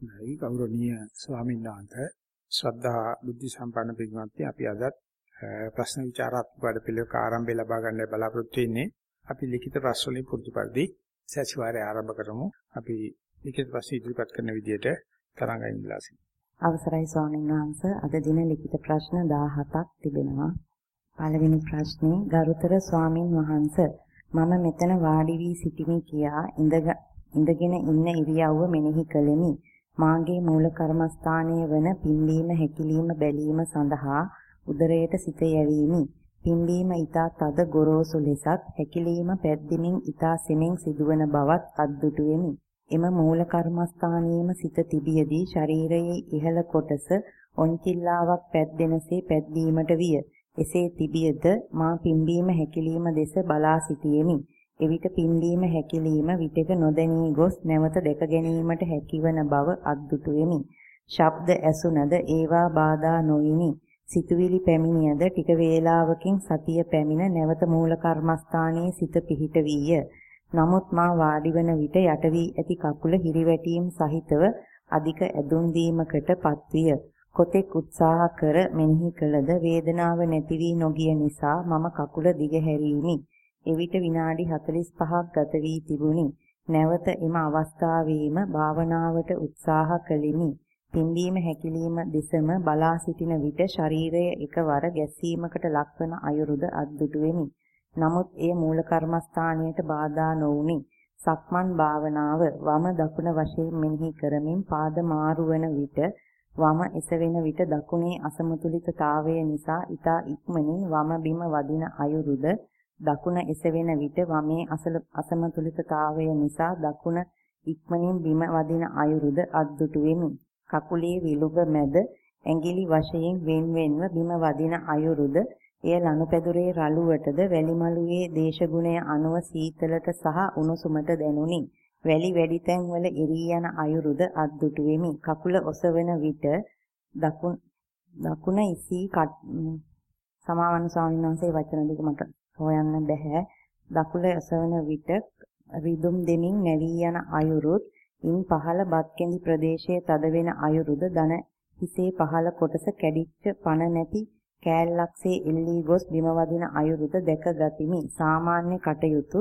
නයි ගෞරවනීය ස්වාමීන් වහන්සේ ශ්‍රද්ධා බුද්ධ සම්පන්න පින්වත්නි අපි අදත් ප්‍රශ්න විචාරාත්මක වැඩපිළිවෙලක ආරම්භය ලබා ගන්න බලාපොරොත්තු වෙන්නේ. අපි ලිඛිත ප්‍රශ්න වලින් පුරුදු පරිදි සතිವಾರය ආරම්භ කරමු. අපි ලිඛිත ප්‍රශ්න ඉදිරිපත් කරන විදිහට තරංගයෙන් ඉල්ලා සිටිනවා අවසරයි ස්වාමීන් වහන්සේ. අද දින ලිඛිත ප්‍රශ්න 17ක් තිබෙනවා. පළවෙනි ප්‍රශ්නේ ගරුතර ස්වාමින් වහන්සේ මම මෙතන වාඩි වී සිටිමි කියා ඉඳගෙන ඉන්න ඉරියව්ව මෙනෙහි කළෙමි. මාගේ මූල කර්මස්ථානයේ වන පිම්බීම හැකිලිම බැලීම සඳහා උදරයට සිත යැවීමි. පිම්බීම ඊතා තද ගොරෝසු ලෙසත් හැකිලිම පැද්දෙමින් ඊතා සෙමින් සිදුවන බවත් අද්දුටු වෙමි. එම මූල කර්මස්ථානයේම සිත තිබියදී ශරීරයේ ඉහළ කොටස ඔන්චිල්ලාවක් පැද්දෙනසේ පැද්දීමට විය. එසේ තිබියද මා පිම්බීම හැකිලිම දෙස බලා සිටියෙමි. එවිට පිම්බීම හැකිලිම විටක නොදැනී ගොස් නැවත දැක ගැනීමට හැකිවන බව අද්දුටු වෙමි. ශබ්ද ඇසුනද ඒවා බාධා නොවිනි. සිතුවිලි පැමිණියද ටික වේලාවකින් සතිය පැමිණ නැවත මූල කර්මස්ථානයේ සිත පිහිට විය. නමුත් මා වාඩි වන විට යට වී ඇති කකුල හිරිවැටීම් සහිතව අධික ඇදුම් දීමකට පත්විය. කොතෙක් උත්සාහ කර මෙනෙහි කළද වේදනාව නැති වී නොගිය නිසා මම කකුල දිගහැරීමි. එවිට විනාඩි 45ක් ගත වී තිබුණි. නැවත එම අවස්ථාවේම භාවනාවට උත්සාහ කළෙමි. පිම්බීම හැකිලිම දෙසම බලා සිටින විට ශරීරය එකවර ගැස්සීමකට ලක්වන අයුරුද අද්දුටු වෙමි. නමුත් එය මූල කර්මස්ථානයට බාධා නොවුනි. සක්මන් භාවනාව වම දකුණ වශයෙන් මෙනෙහි කරමින් පාද මාරු වන විට වම එසවෙන විට දකුණේ අසමතුලිතතාවය නිසා ඊතා ඉක්මනින් වම බිම වදින අයුරුද දකුණ එසවෙන විට වමේ අසමතුලිතතාවය නිසා දකුණ ඉක්මනින් බිම වදින අයුරුද අද්දුටු වෙමි. කකුලේ විලුඹ මැද ඇඟිලි වශයෙන් වෙන් වෙන්ව බිම වදින අයුරුද එය ලනුපැදුරේ රළුවටද වැලිමලුවේ දේශගුණය අනුව සීතලට සහ උණුසුමට දැනුනි. වැලි වැඩි තැන්වල එරී යන අයුරුද අද්දුටු වෙමි. කකුල ඔසවන විට දකුණ ඉසී සමාවන ස්වාමීන් වහන්සේ වචන දෙක මට හොයන්න බෑ. දකුල එසවන විට රිදුම් දෙමින් නැවී යන අයුරුත් ඉන් පහළ බත්කෙඳි ප්‍රදේශයේ තද වෙන අයුරුද දන හිසේ පහළ කොටස කැඩිච්ච පණ නැති කෑල්ලක්සේ එල්ලී ගොස් බිම වදින අයුරුද දැක ගතිමි. සාමාන්‍ය කටයුතු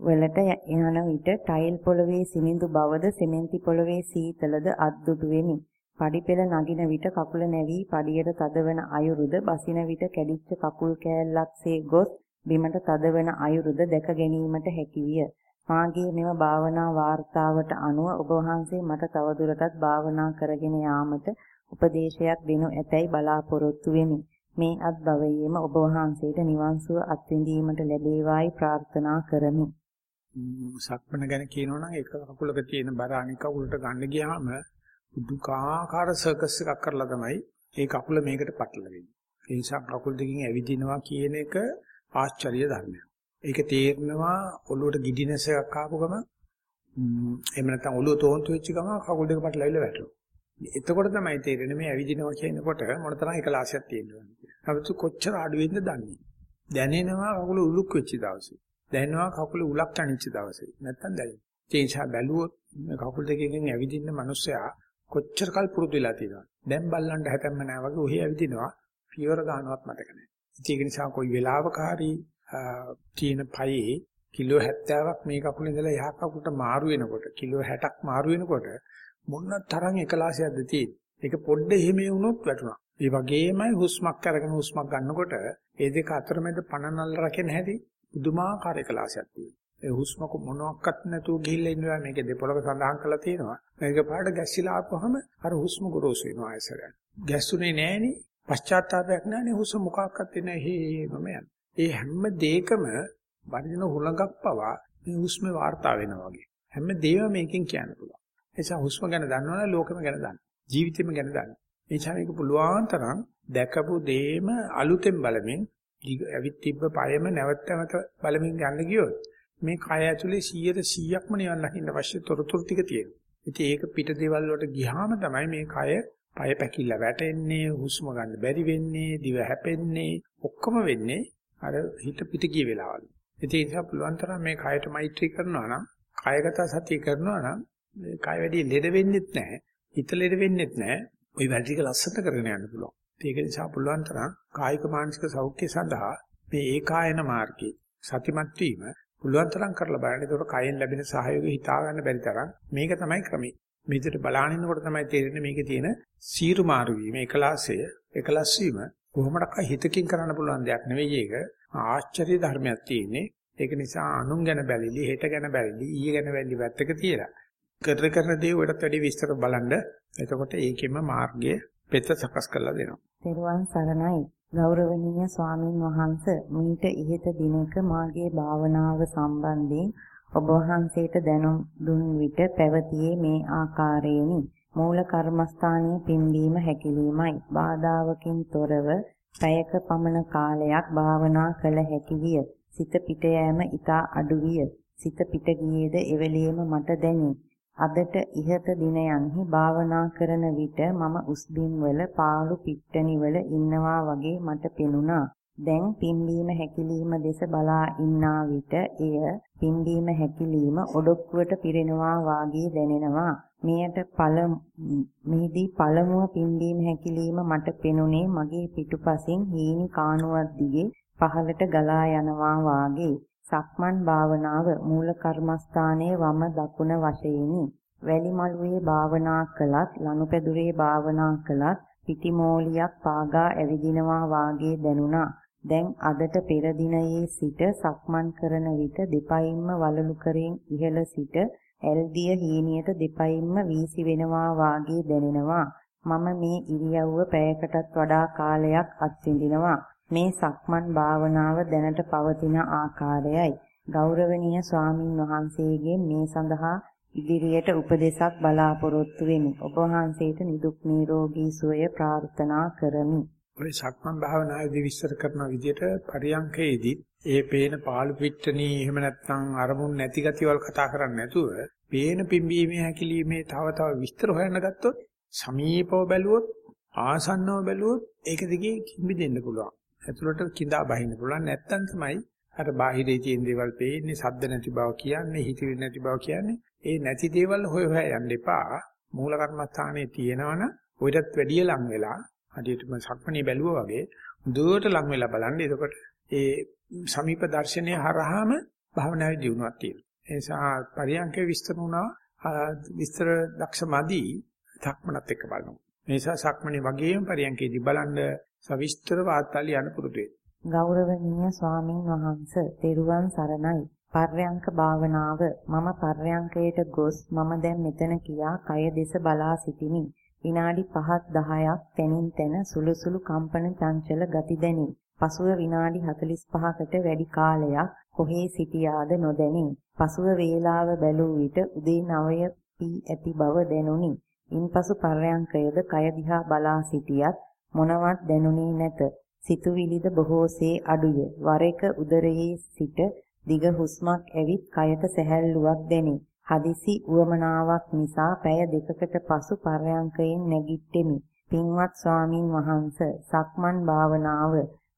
වලට යන විට ටයිල් පොළවේ සිනිඳු බවද සිමෙන්ති පොළවේ සීතලද අද්දුටු වෙමි. පඩිපෙළ නගින විට කකුල නැවී පඩියට තදවන අයුරුද බසින විට කැඩිච්ච කකුල් කෑල්ලක්සේ ගොස් බිමට තදවන අයුරුද දැක ගැනීමට හැකිය. මාගේ මෙම භාවනා වාර්තාවට අනුව ඔබ වහන්සේ මට තවදුරටත් භාවනා කරගෙන යාමට උපදේශයක් දෙනු ඇතැයි බලාපොරොත්තු වෙමි. මේ අත් භවයේම ඔබ වහන්සේට නිවන් සුව අත්විඳීමට ලැබේවායි ප්‍රාර්ථනා කරමි. සක්මණ ගැන කියනවනම් එක කකුලක තියෙන බර අනික කකුලට ගන්න ගියාම දුකාකාර සර්කස් එකක් කරලා තමයි ඒ කකුල මේකට පටලවෙන්නේ. ඒ නිසා කකුල් දෙකකින් ඇවිදිනවා කියන එක ආශ්චර්ය ධර්මයක්. ඒක තේරෙනවා ඔළුවට ගිඩිනස් එකක් ආපු ගම එහෙම නැත්නම් ඔළුව තෝන්තු වෙච්ච ගම කකුල් දෙක පටලවිලා වැටෙනවා. එතකොට තමයි තේරෙන්නේ මේ ඇවිදිනවා කියනකොට මොන තරම් එකලාසියක් තියෙනවද කියලා. අපිට කොච්චර අඩුවෙන්ද දන්නේ. දැනෙනවා කකුල උලුක් වෙච්ච දවසේ. දැනෙනවා කකුල උලක් තනිච්ච දවසේ. නැත්තම් දැනෙන්නේ. ඒ නිසා බැලුවොත් කකුල් දෙකකින් ඇවිදින්න මිනිස්සයා කොච්චර කල් පුරුදු වෙලා තියෙනවද? දැන් බල්ලන්ට හැතැම්ම නැහැ වගේ ඔහි ඇවිදිනවා. පියවර ගන්නවත් මතක නැහැ. ඒක නිසා කොයි වෙලාවක හරි තියෙන පයේ කිලෝ 70ක් මේ කකුලේ ඉඳලා යහ කකුලට මාරු වෙනකොට කිලෝ 60ක් මාරු වෙනකොට මොන තරම් එකලාසියක්ද තියෙන්නේ. ඒක පොඩ්ඩ එහෙම වුණොත් වැටුණා. ඒ වගේමයි හුස්මක් අරගෙන හුස්මක් ගන්නකොට ඒ දෙක අතරමැද පණ නල්ල රකින්න හැටි පුදුමාකාර එකලාසියක් තියෙනවා. ඒ හුස්මක මොනවත් නැතුව ගිහිල්ලා ඉන්නවා මේක දෙපොළක සඳහන් කරලා තියෙනවා. මේක පාඩ ගැස්සිලා ආපුවම අර හුස්ම ගොරෝසු වෙනවා ආයසරයන්. ගැස්සුනේ නෑනේ පශ්චාත්තාවයක් නැහැනේ හුස්ම මොකක්වත් එන්නේ හේමම යන. ඒ හැම දෙයකම වර්ධින හුලඟක් පවා මේ හුස්මේ වාර්තා වෙනවා වගේ. හැම දෙයක්ම මේකෙන් කියන්න පුළුවන්. ඒ නිසා හුස්ම ගැන දන්නවනේ ලෝකෙම ගැන දන්න. ජීවිතෙම ගැන දන්න. ඒ නිසා මේක පුළුවන් තරම් දැකපු දෙයම අලුතෙන් බලමින් ඇවිත් තිබ්බ පයම නැවත නැවත බලමින් යන්න ගියොත් මේ කය ඇතුලේ 100%ක්ම නිවන් දකින්න අවශ්‍ය තොරතුරු ටික තියෙනවා. ඉතින් ඒක පිට දේවල් වලට ගියාම තමයි මේ කය පය පැකිල්ල වැටෙන්නේ, හුස්ම ගන්න බැරි වෙන්නේ, දිව හැපෙන්නේ, ඔක්කොම වෙන්නේ අර හිත පිට ගිය වෙලාවල්. ඒ නිසා පුළුවන් තරම් මේ කයට මෛත්‍රී කරනවා නම්, කායගත සතිය කරනවා නම් මේ කය වැඩි ලෙඩ වෙන්නෙත් නැහැ. හිතලෙට වෙන්නේත් නැහැ. ওই වැඩ ටික ලස්සට කරගෙන යන්න පුළුවන්. ඒක නිසා පුළුවන් තරම් කායික මානසික සෞඛ්‍ය සඳහා මේ ඒකායන මාර්ගයේ සතිමත් වීම පුළුවන් තරම් කරලා බලන්න. ඒකට කයෙන් ලැබෙන සහයෝගය හිතා ගන්න බැරි තරම් මේක තමයි ක්‍රමය. මේ විදිහට බලානිනකොට තමයි තේරෙන්නේ මේකේ තියෙන සීරු මාරු වීම, එකලාසය, එකලස් වීම කොහොමඩක් හිතකින් කරන්න පුළුවන් දෙයක් නෙවෙයි ඒක. ආශ්චර්ය ධර්මයක් තියෙන්නේ. ඒක නිසා අනුන් ගැන බැලිලි, හෙට ගැන බැලිලි, ඊයේ ගැන බැලිලි වැත්තක තියලා. කර කර දේ වලට වැඩි විස්තර බලන්න. එතකොට ඒකෙම මාර්ගය පෙත සකස් කරලා දෙනවා. තෙරුවන් සරණයි. ගෞරවනීය ස්වාමින් වහන්සේ මීට ඉහත දිනක මාගේ භාවනාව සම්බන්ධයෙන් ඔබ වහන්සේට දැනුම් දුන් විට පැවතියේ මේ ආකාරයෙනි. මූල කර්මස්ථානයේ පිම්බීම හැකිලීමයි. බාධාවකින් තොරව පැයක පමණ කාලයක් භාවනා කළ හැකි විය. සිත පිට යෑම ඊට අඩු විය. සිත පිට ගියේද එවෙලෙම මට දැනේ. අදට ඉහත දිනයන්හි භාවනා කරන විට මම උස්බිම් වල පාළු පිට්ටනි වල ඉන්නවා වගේ මට පෙනුණා. දැන් පිම්බීම හැකිලිම දෙස බලා ඉන්නා විට එය පිම්බීම හැකිලිම ඔඩොක්කුවට පිරෙනවා වාගේ දැනෙනවා. මෙයට පළමු මෙහිදී පළමුව පිම්බීම හැකිලිම මට පෙනුනේ මගේ පිටුපසින් හීනි කානුවක් දිගේ පහළට ගලා යනවා වාගේ. සක්මන් භාවනාව මූල කර්මස්ථානයේ වම දකුණ වශයෙන්ි. වැලිමලුවේ භාවනා කළත් ලනුපැදුරේ භාවනා කළත් පිටිමෝලියක් පාගා ඇවිදිනවා වාගේ දැනුණා. දැන් අදට පෙර දිනයේ සිට සක්මන් කරන විට දෙපයින්ම වලලු කරෙන් ඉහළ සිට ඇල්දිය හීනියට දෙපයින්ම වීසි වෙනවා වාගේ දැනෙනවා. මම මේ ඉරියව්ව පැයකටත් වඩා කාලයක් අත්විඳිනවා. මේ සක්මන් භාවනාව දැනට පවතින ආකාරයයි. ගෞරවනීය ස්වාමින් වහන්සේගෙන් මේ සඳහා ඉදිරියට උපදේශක් බලාපොරොත්තු වෙමි. ඔබ වහන්සේට නිදුක් නිරෝගී සුවය ප්‍රාර්ථනා කරමි. ඔය සක්මන් භාවනාවේදී විස්තර කරන විදිහට පරියංකේදී ඒ පේන පාළු පිට්ටනී එහෙම නැත්නම් අරමුණ නැති ගතියවල් කතා කරන්නේ නැතුව පේන පිම්බීමේ හැකිලිමේ තව තව විස්තර හොයන්න ගත්තොත් සමීපව බැලුවොත් ආසන්නව බැලුවොත් ඒක දිගේ කිම්බි දෙන්න පුළුවන්. ඇතුළට කිඳා බහින්න පුළුවන් නැත්නම් තමයි අර බාහිරේ තියෙන දේවල් පේන්නේ සද්ද නැති බව කියන්නේ හිතවිලි නැති බව කියන්නේ ඒ නැති දේවල් හොය හොය යන්න එපා. මූල කර්මස්ථානයේ තියෙනවනම් ඔයිටත් වැඩිය ලං වෙලා හදිහටම සක්මණේ බැලුවා වගේ දුවට ලං වෙලා බලන්න. එතකොට ඒ සමීප දර්ශනය හරහාම භාවනාවේ දියුණුවක් තියෙනවා. ඒ නිසා පරියන්කේ විස්තර වුණා විස්තර දක්ෂමදි සක්මනත් එක්ක බලනවා. මේ නිසා සක්මණේ වගේම පරියන්කේදී බලන්න සවිස්තර වාර්තාලිය යන පුරුදු වෙන්න. ගෞරවනීය ස්වාමින් වහන්සේ තෙරුවන් සරණයි. පර්යංක භාවනාව මම පර්යංකයට ගොස් මම දැන් මෙතන කියා කය දෙස බලා සිටිමි. විනාඩි 5ක් 10ක් තනින් තන සුළු සුළු කම්පන චංචල ගති දැනේ. පසුව විනාඩි 45කට වැඩි කාලයක් කොහේ සිටියාද නොදැනේ. පසුව වේලාව බැලූ විට උදේ 9 පී ඇති බව දැනුනි. ඉන්පසු පර්යංකයද කය දිහා බලා සිටියත් මොනවත් දැනුනේ නැත. සිතුවිලිද බොහෝසේ අඩුය. වර එක උදරයේ සිට දිග හුස්මක් ඇවිත් කයට සැහැල්ලුවක් දැනේ. හදිසි උවමනාවක් නිසා පැය දෙකකට පසු පර්යංකයෙන් නැගිට්ටෙමි. පින්වත් ස්වාමින් වහන්ස සක්මන් භාවනාව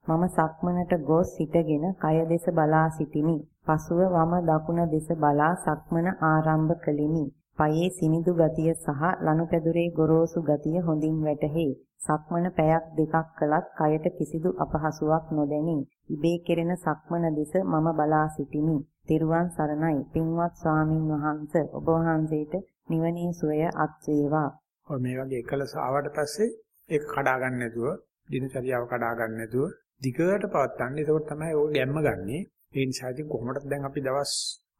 මම සක්මනට ගොස් සිටගෙන කය දෙස බලා සිටිමි. පසුව වම දකුණ දෙස බලා සක්මන ආරම්භ කළෙමි. පයේ සිනිඳු ගතිය සහ ලනුපැදුරේ ගොරෝසු ගතිය හොඳින් වැටහේ. සක්මන පැයක් දෙකක් කළත් කයට කිසිදු අපහසුාවක් නොදැනී. ඉබේ කෙරෙන සක්මන දෙස මම බලා සිටිමි. තෙරුවන් සරණයි පින්වත් ස්වාමින් වහන්සේ ඔබ වහන්සේට නිවනේ සුවය අත් වේවා. ඔය මේ වගේ එකලස ආවට පස්සේ ඒක කඩා ගන්න නැතුව දිනචරියාව කඩා ගන්න නැතුව දිගට පවත්තන්න. ඒකෝට තමයි ඕක ගැම්ම ගන්නෙ. ඒ නිසා ඉතින් කොහොමද දැන් අපි දවස්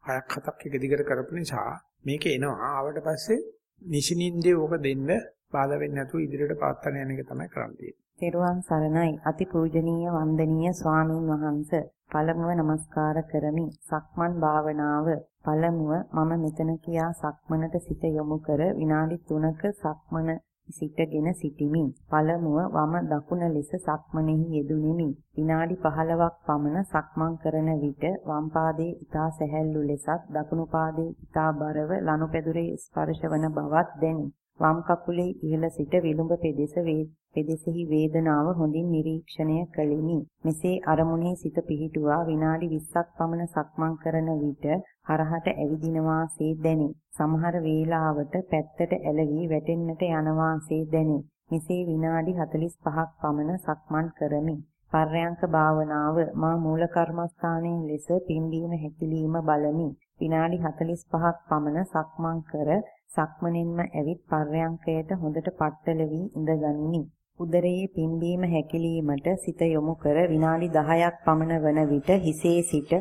6ක් 7ක් එක දිගට කරපු නිසා මේක එනවා. ආවට පස්සේ නිෂිනින්දේ ඕක දෙන්න බාධා වෙන්නේ නැතුව ඉදිරියට පවත්තන්න යන එක තමයි කරන්නේ. තෙරුවන් සරණයි. අතිපූජනීය වන්දනීය ස්වාමින් වහන්සේ. පළමුව নমස්කාර කරමි. සක්මන් භාවනාව. පළමුව මම මෙතන කියා සක්මනට සිත යොමු කර විනාඩි 3ක සක්මන සිටගෙන සිටිමි. පළමුව වම දකුණ ලෙස සක්මනේහි යෙදුණෙමි. විනාඩි 15ක් පමණ සක්මන් කරන විට වම් පාදයේ ඊතා සැහැල්ලු ලෙසත් දකුණු පාදයේ ඊතා බරව ලනුපැදුරේ ස්පර්ශවන බවක් දැනේ. වම් කකුලේ ඉහළ සිට විලුඹ පෙදෙස පෙදෙසෙහි වේදනාව හොඳින් නිරීක්ෂණය කළෙමි. මෙසේ අරමුණේ සිත පිහිටුවා විනාඩි 20ක් පමණ සක්මන් කරන විට හරහට ඇවිදිනවාසේ දැනේ. සමහර වේලාවට පැත්තට ඇලවි වැටෙන්නට යනවාසේ දැනේ. මෙසේ විනාඩි 45ක් පමණ සක්මන් කරමි. පර්යංක භාවනාව මා මූල කර්මස්ථානයේ ලෙස පිම්බීම හැකිලිම බලමි. විනාඩි 45ක් පමණ සක්මන් කර සක්මනින්ම ඇවිත් පර්යංකයට හොඳට පట్టල වී ඉඳගනිමි. උදරයේ පිම්බීම හැකිලීමට සිත යොමු කර විනාඩි 10ක් පමණ වන විට හිසේ සිට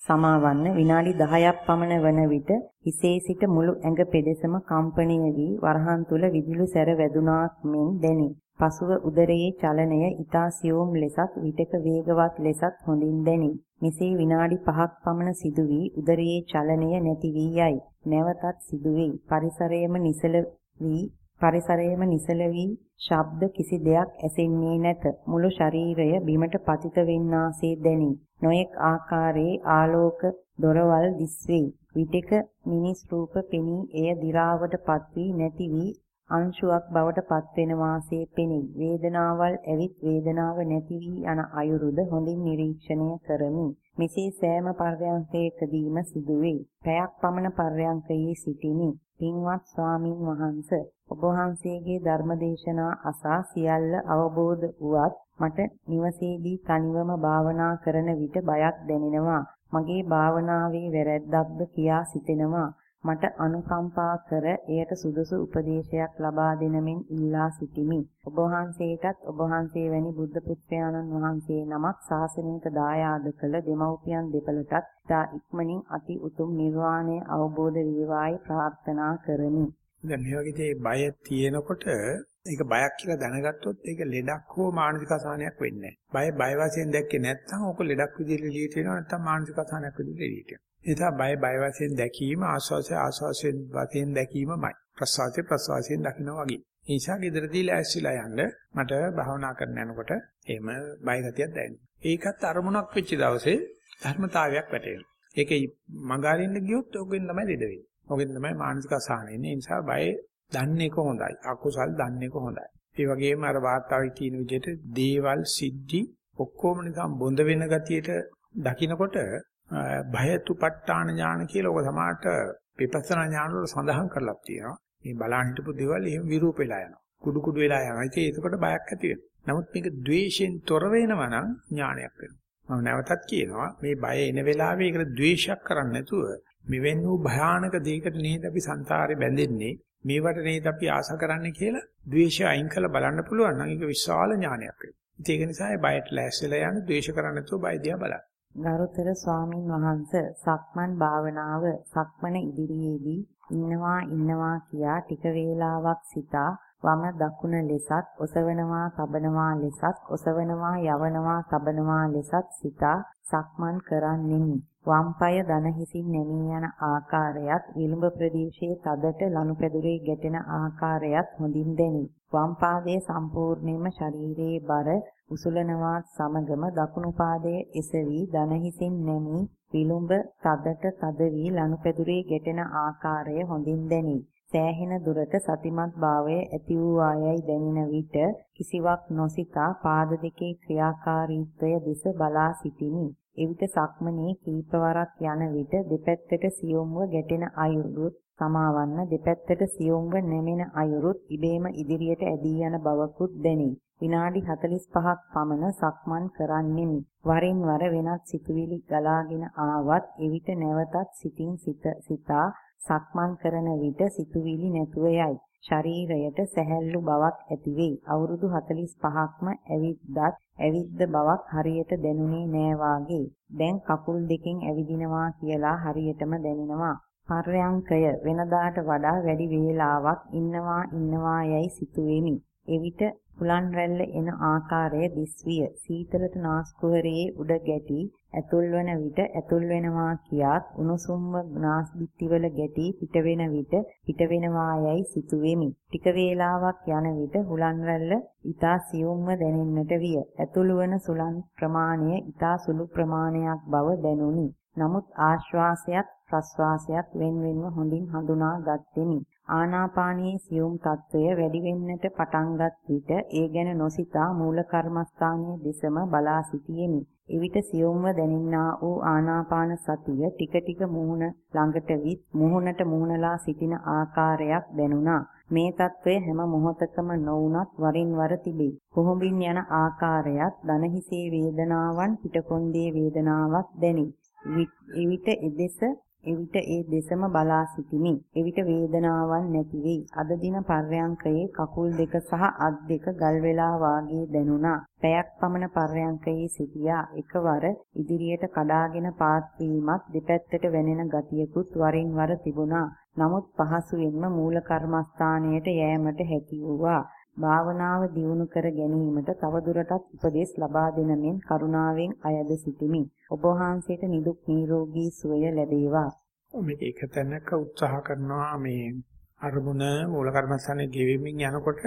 සමාවන්න විනාඩි 10ක් පමණ වන විට හිසේ සිට මුළු ඇඟ පෙදෙසම කම්පණය වී වරහන් තුල විදුලි සැර වැදුනාක් මෙන් දැනේ. පසුව උදරයේ චලනය ඊතා සියුම් ලෙසත් විටක වේගවත් ලෙසත් හොඳින් දැනේ. මෙසේ විනාඩි 5ක් පමණ සිදු වී උදරයේ චලනය නැති වී යයි. නැවතත් සිදු වෙයි. පරිසරයේම නිසල වී පරිසරයේම නිසල වී ශබ්ද කිසි දෙයක් ඇසෙන්නේ නැත. මුළු ශරීරය බිමට පතිත වෙන්නාසේ දැනේ. නොයෙක් ආකාරයේ ආලෝක දොරවල් දිස්වේ. විටක මිනිස් රූප පෙනී එය දි รา වටපත් වී නැති වී අංශුවක් බවට පත් වෙන වාසේ පෙනෙයි. වේදනාවල් ඇවිත් වේදනාව නැති වී යන අයුරුද හොඳින් නිරීක්ෂණය කරමි. මෙසේ සෑම පර්යංකයකදීම සිදුවේ. පැයක් පමණ පර්යංකයේ සිටිමි. පින්වත් ස්වාමින් වහන්සේ ඔබ වහන්සේගේ ධර්මදේශනා අසා සියල්ල අවබෝධ වුවත් මට නිවසේදී තනිවම භාවනා කරන විට බයක් දැනෙනවා. මගේ භාවනාවේ වැරැද්දක්ද කියා සිතෙනවා. මට අනුකම්පා කර එයට සුදුසු උපදේශයක් ලබා දෙනමින් ඉල්ලා සිටිමි. ඔබ වහන්සේටත් ඔබ වහන්සේ වැනි බුද්ධ පුත්‍රයාණන් වහන්සේ නමක් ශාසනයට දායාද කළ දෙමව්පියන් දෙපළටත් තා ඉක්මනින් අති උතුම් නිර්වාණය අවබෝධ වේවායි ප්‍රාර්ථනා කරමි. දැන් මේ වගේ බය තියෙනකොට ඒක බයක් කියලා දැනගත්තොත් ඒක ලෙඩක් හෝ මානසික අසහනයක් වෙන්නේ නැහැ. බය බය වශයෙන් දැක්කේ නැත්නම් ඕක ලෙඩක් විදිහට එළියට එනවා නැත්නම් මානසික අසහනයක් විදිහට එළියට එනවා. නිසා බය බය වශයෙන් දැකීම ආස්වාසය ආස්වාසයෙන් වශයෙන් දැකීමමයි. ප්‍රසවාසය ප්‍රසවාසයෙන් දකින්න වගේ. ඒ නිසා ගෙදරදී ලෑස්තිලා යන්න මට භාවනා කරන්න යනකොට එහෙම බය ගතියක් දැනෙනවා. ඒකත් අරමුණක් වෙච්ච දවසේ ධර්මතාවයක් වැටෙනවා. ඒකේ මඟහරින්න ගියොත් ඔගෙන් තමයි දෙද වෙන්නේ. ඔගෙන් තමයි මානසික අසහන එන්නේ. ඒ නිසා බය දන්නේ කොහොඳයි. අකුසල් දන්නේ කොහොඳයි. ඒ වගේම අර වාතාවරණයේ තියෙන විදිහට දේවල් සිද්ධි ඔක්කොම නිකන් බොඳ වෙන ගතියට දකින්නකොට භයතුපට්ඨාන ඥාන කියලා ඔක සමාට විපස්සනා ඥාන වල සඳහන් කරලා තියෙනවා. මේ බලන් හිටපු දේවල් එහෙම විරූප වෙලා යනවා. කුඩු කුඩු වෙලා යනවා. ඉතින් ඒකට බයක් ඇති වෙනවා. නමුත් මේක ද්වේෂයෙන් තොර වෙනවා නම් ඥානයක් වෙනවා. මම නැවතත් කියනවා මේ බය එන වෙලාවේ ඒකට ද්වේෂයක් කරන්නේ නැතුව මෙවෙන් වූ භයානක දෙයකට නේද අපි සංසාරේ බැඳෙන්නේ මේවට නේද අපි ආශා කරන්නේ කියලා ද්වේෂය අයින් කරලා බලන්න පුළුවන් නම් ඒක විශාල ඥානයක් වෙනවා. ඒක නිසා බයට ලෑස්තිලා යන ද්වේෂ කරන්නේ නැතුව බය දිහා බලන්න. ගරුතර ස්වාමින් වහන්සේ සක්මන් භාවනාව සක්මන ඉදිරියේදී ඉන්නවා ඉන්නවා කියා ටික වේලාවක් සිතා වම දකුණ ලෙසත් ඔසවනවා තබනවා ලෙසත් ඔසවනවා යවනවා තබනවා ලෙසත් සිතා සක්මන් කරන්නෙමි. වම් පාය දන හිසින් නැමී යන ආකාරයත් විලුඹ ප්‍රදේශයේ තදට ලනුපැදුරේ ගැටෙන ආකාරයත් හොඳින් දැනේ. වම් පාදයේ සම්පූර්ණයෙන්ම ශරීරයේ බර උසුලනවාත් සමගම දකුණු පාදයේ එසවි දන හිසින් නැමී විලුඹ තදට තද වී ලනුපැදුරේ ගැටෙන ආකාරය හොඳින් දැනේ. සෑහෙන දුරට සතිමත් භාවය ඇති වූ ආයයි දැනෙන විට කිසිවක් නොසිතා පාද දෙකේ ක්‍රියාකාරීත්වය දෙස බලා සිටිමි. එවිට සක්මනේ කීපවරක් යන විට දෙපැත්තට සියුම්ව ගැටෙන අයුරුත් සමාවන්න දෙපැත්තට සියුම්ව නැමෙන අයුරුත් ඉබේම ඉදිරියට ඇදී යන බවකුත් දැනේ. විනාඩි 45ක් පමණ සක්මන් කරන්නෙමි. වරින් වර වෙනත් සිතුවිලි ගලාගෙන ආවත් එවිට නැවතත් සිතින් සිත සිතා සක්මන් කරන විට සිතුවිලි නැතුව යයි. ශරීරයට සැහැල්ලු බවක් ඇති වෙයි. අවුරුදු 45ක්ම ඇවිද්දත් ඇවිද්ද බවක් හරියට දැනුනේ නෑ වාගේ. දැන් කකුල් දෙකෙන් ඇවිදිනවා කියලා හරියටම දැනෙනවා. පර්යංකය වෙනදාට වඩා වැඩි වේලාවක් ඉන්නවා ඉන්නවා යයි සිතුවෙමි. එවිට හුලන් රැල්ල එන ආකාරය දිස්විය. සීතලට නාස්කුහරයේ උඩ ගැටි ඇතුල් වන විට ඇතුල් වෙනවා කියාත් උණුසුම්ව නාස් පිටිවල ගැටි පිට වෙන විට පිට වෙනවා යයි සිතුවෙමි. ටික වේලාවක් යන විට හුලන් රැල්ල ඊතා සියුම්ව දැනෙන්නට විය. ඇතුළු වන සුලන් ප්‍රමාණය ඊතා සුළු ප්‍රමාණයක් බව දැනුනි. නමුත් ආශ්වාසයත් ප්‍රශ්වාසයත් වෙන වෙනම හොඳින් හඳුනා ගත්ෙමි. ආනාපානයේ සියුම් తত্ত্বය වැඩි වෙන්නට පටන්ගත් විට ඒ ගැන නොසිතා මූල කර්මස්ථානයේ දෙසම බලා සිටියෙමි. එවිට සියොම්ව දැනෙන්නා වූ ආනාපාන සතිය ටික ටික මුහුණ ළඟට විත් මුහුණට මුහුණලා සිටින ආකාරයක් දැනුණා. මේ తත්වය හැම මොහොතකම නොඋනත් වරින් වර තිබේ. කොහොඹින් යන ආකාරයත් දන හිසේ වේදනාවන් පිටකොන්දේ වේදනාවක් දැනේ. එවිට එදෙස එවිට ඒ දෙසම බලා සිටිමි. එවිට වේදනාවක් නැති වෙයි. අද දින පර්යංකයේ කකුල් දෙක සහ අත් දෙක ගල් වෙලා වාගේ දැනුණා. පැයක් පමණ පර්යංකයේ සිටියා. එකවර ඉදිරියට කඩාගෙන පාත් වීමත් දෙපැත්තට වෙනෙන ගතියකුත් වරින් වර තිබුණා. නමුත් පහසුවෙන්ම මූල කර්මස්ථානයට යෑමට හැකි වුණා. භාවනාව දියුණු කර ගැනීමට තවදුරටත් උපදෙස් ලබා දෙන මෙන් කරුණාවෙන් අයද සිටිමි. ඔබ වහන්සේට නිදුක් නිරෝගී සුවය ලැබේවා. මේක එක තැනක උත්සාහ කරනවා මේ අරමුණ මූල කර්මස්ථානයේ ගෙවෙමින් යනකොට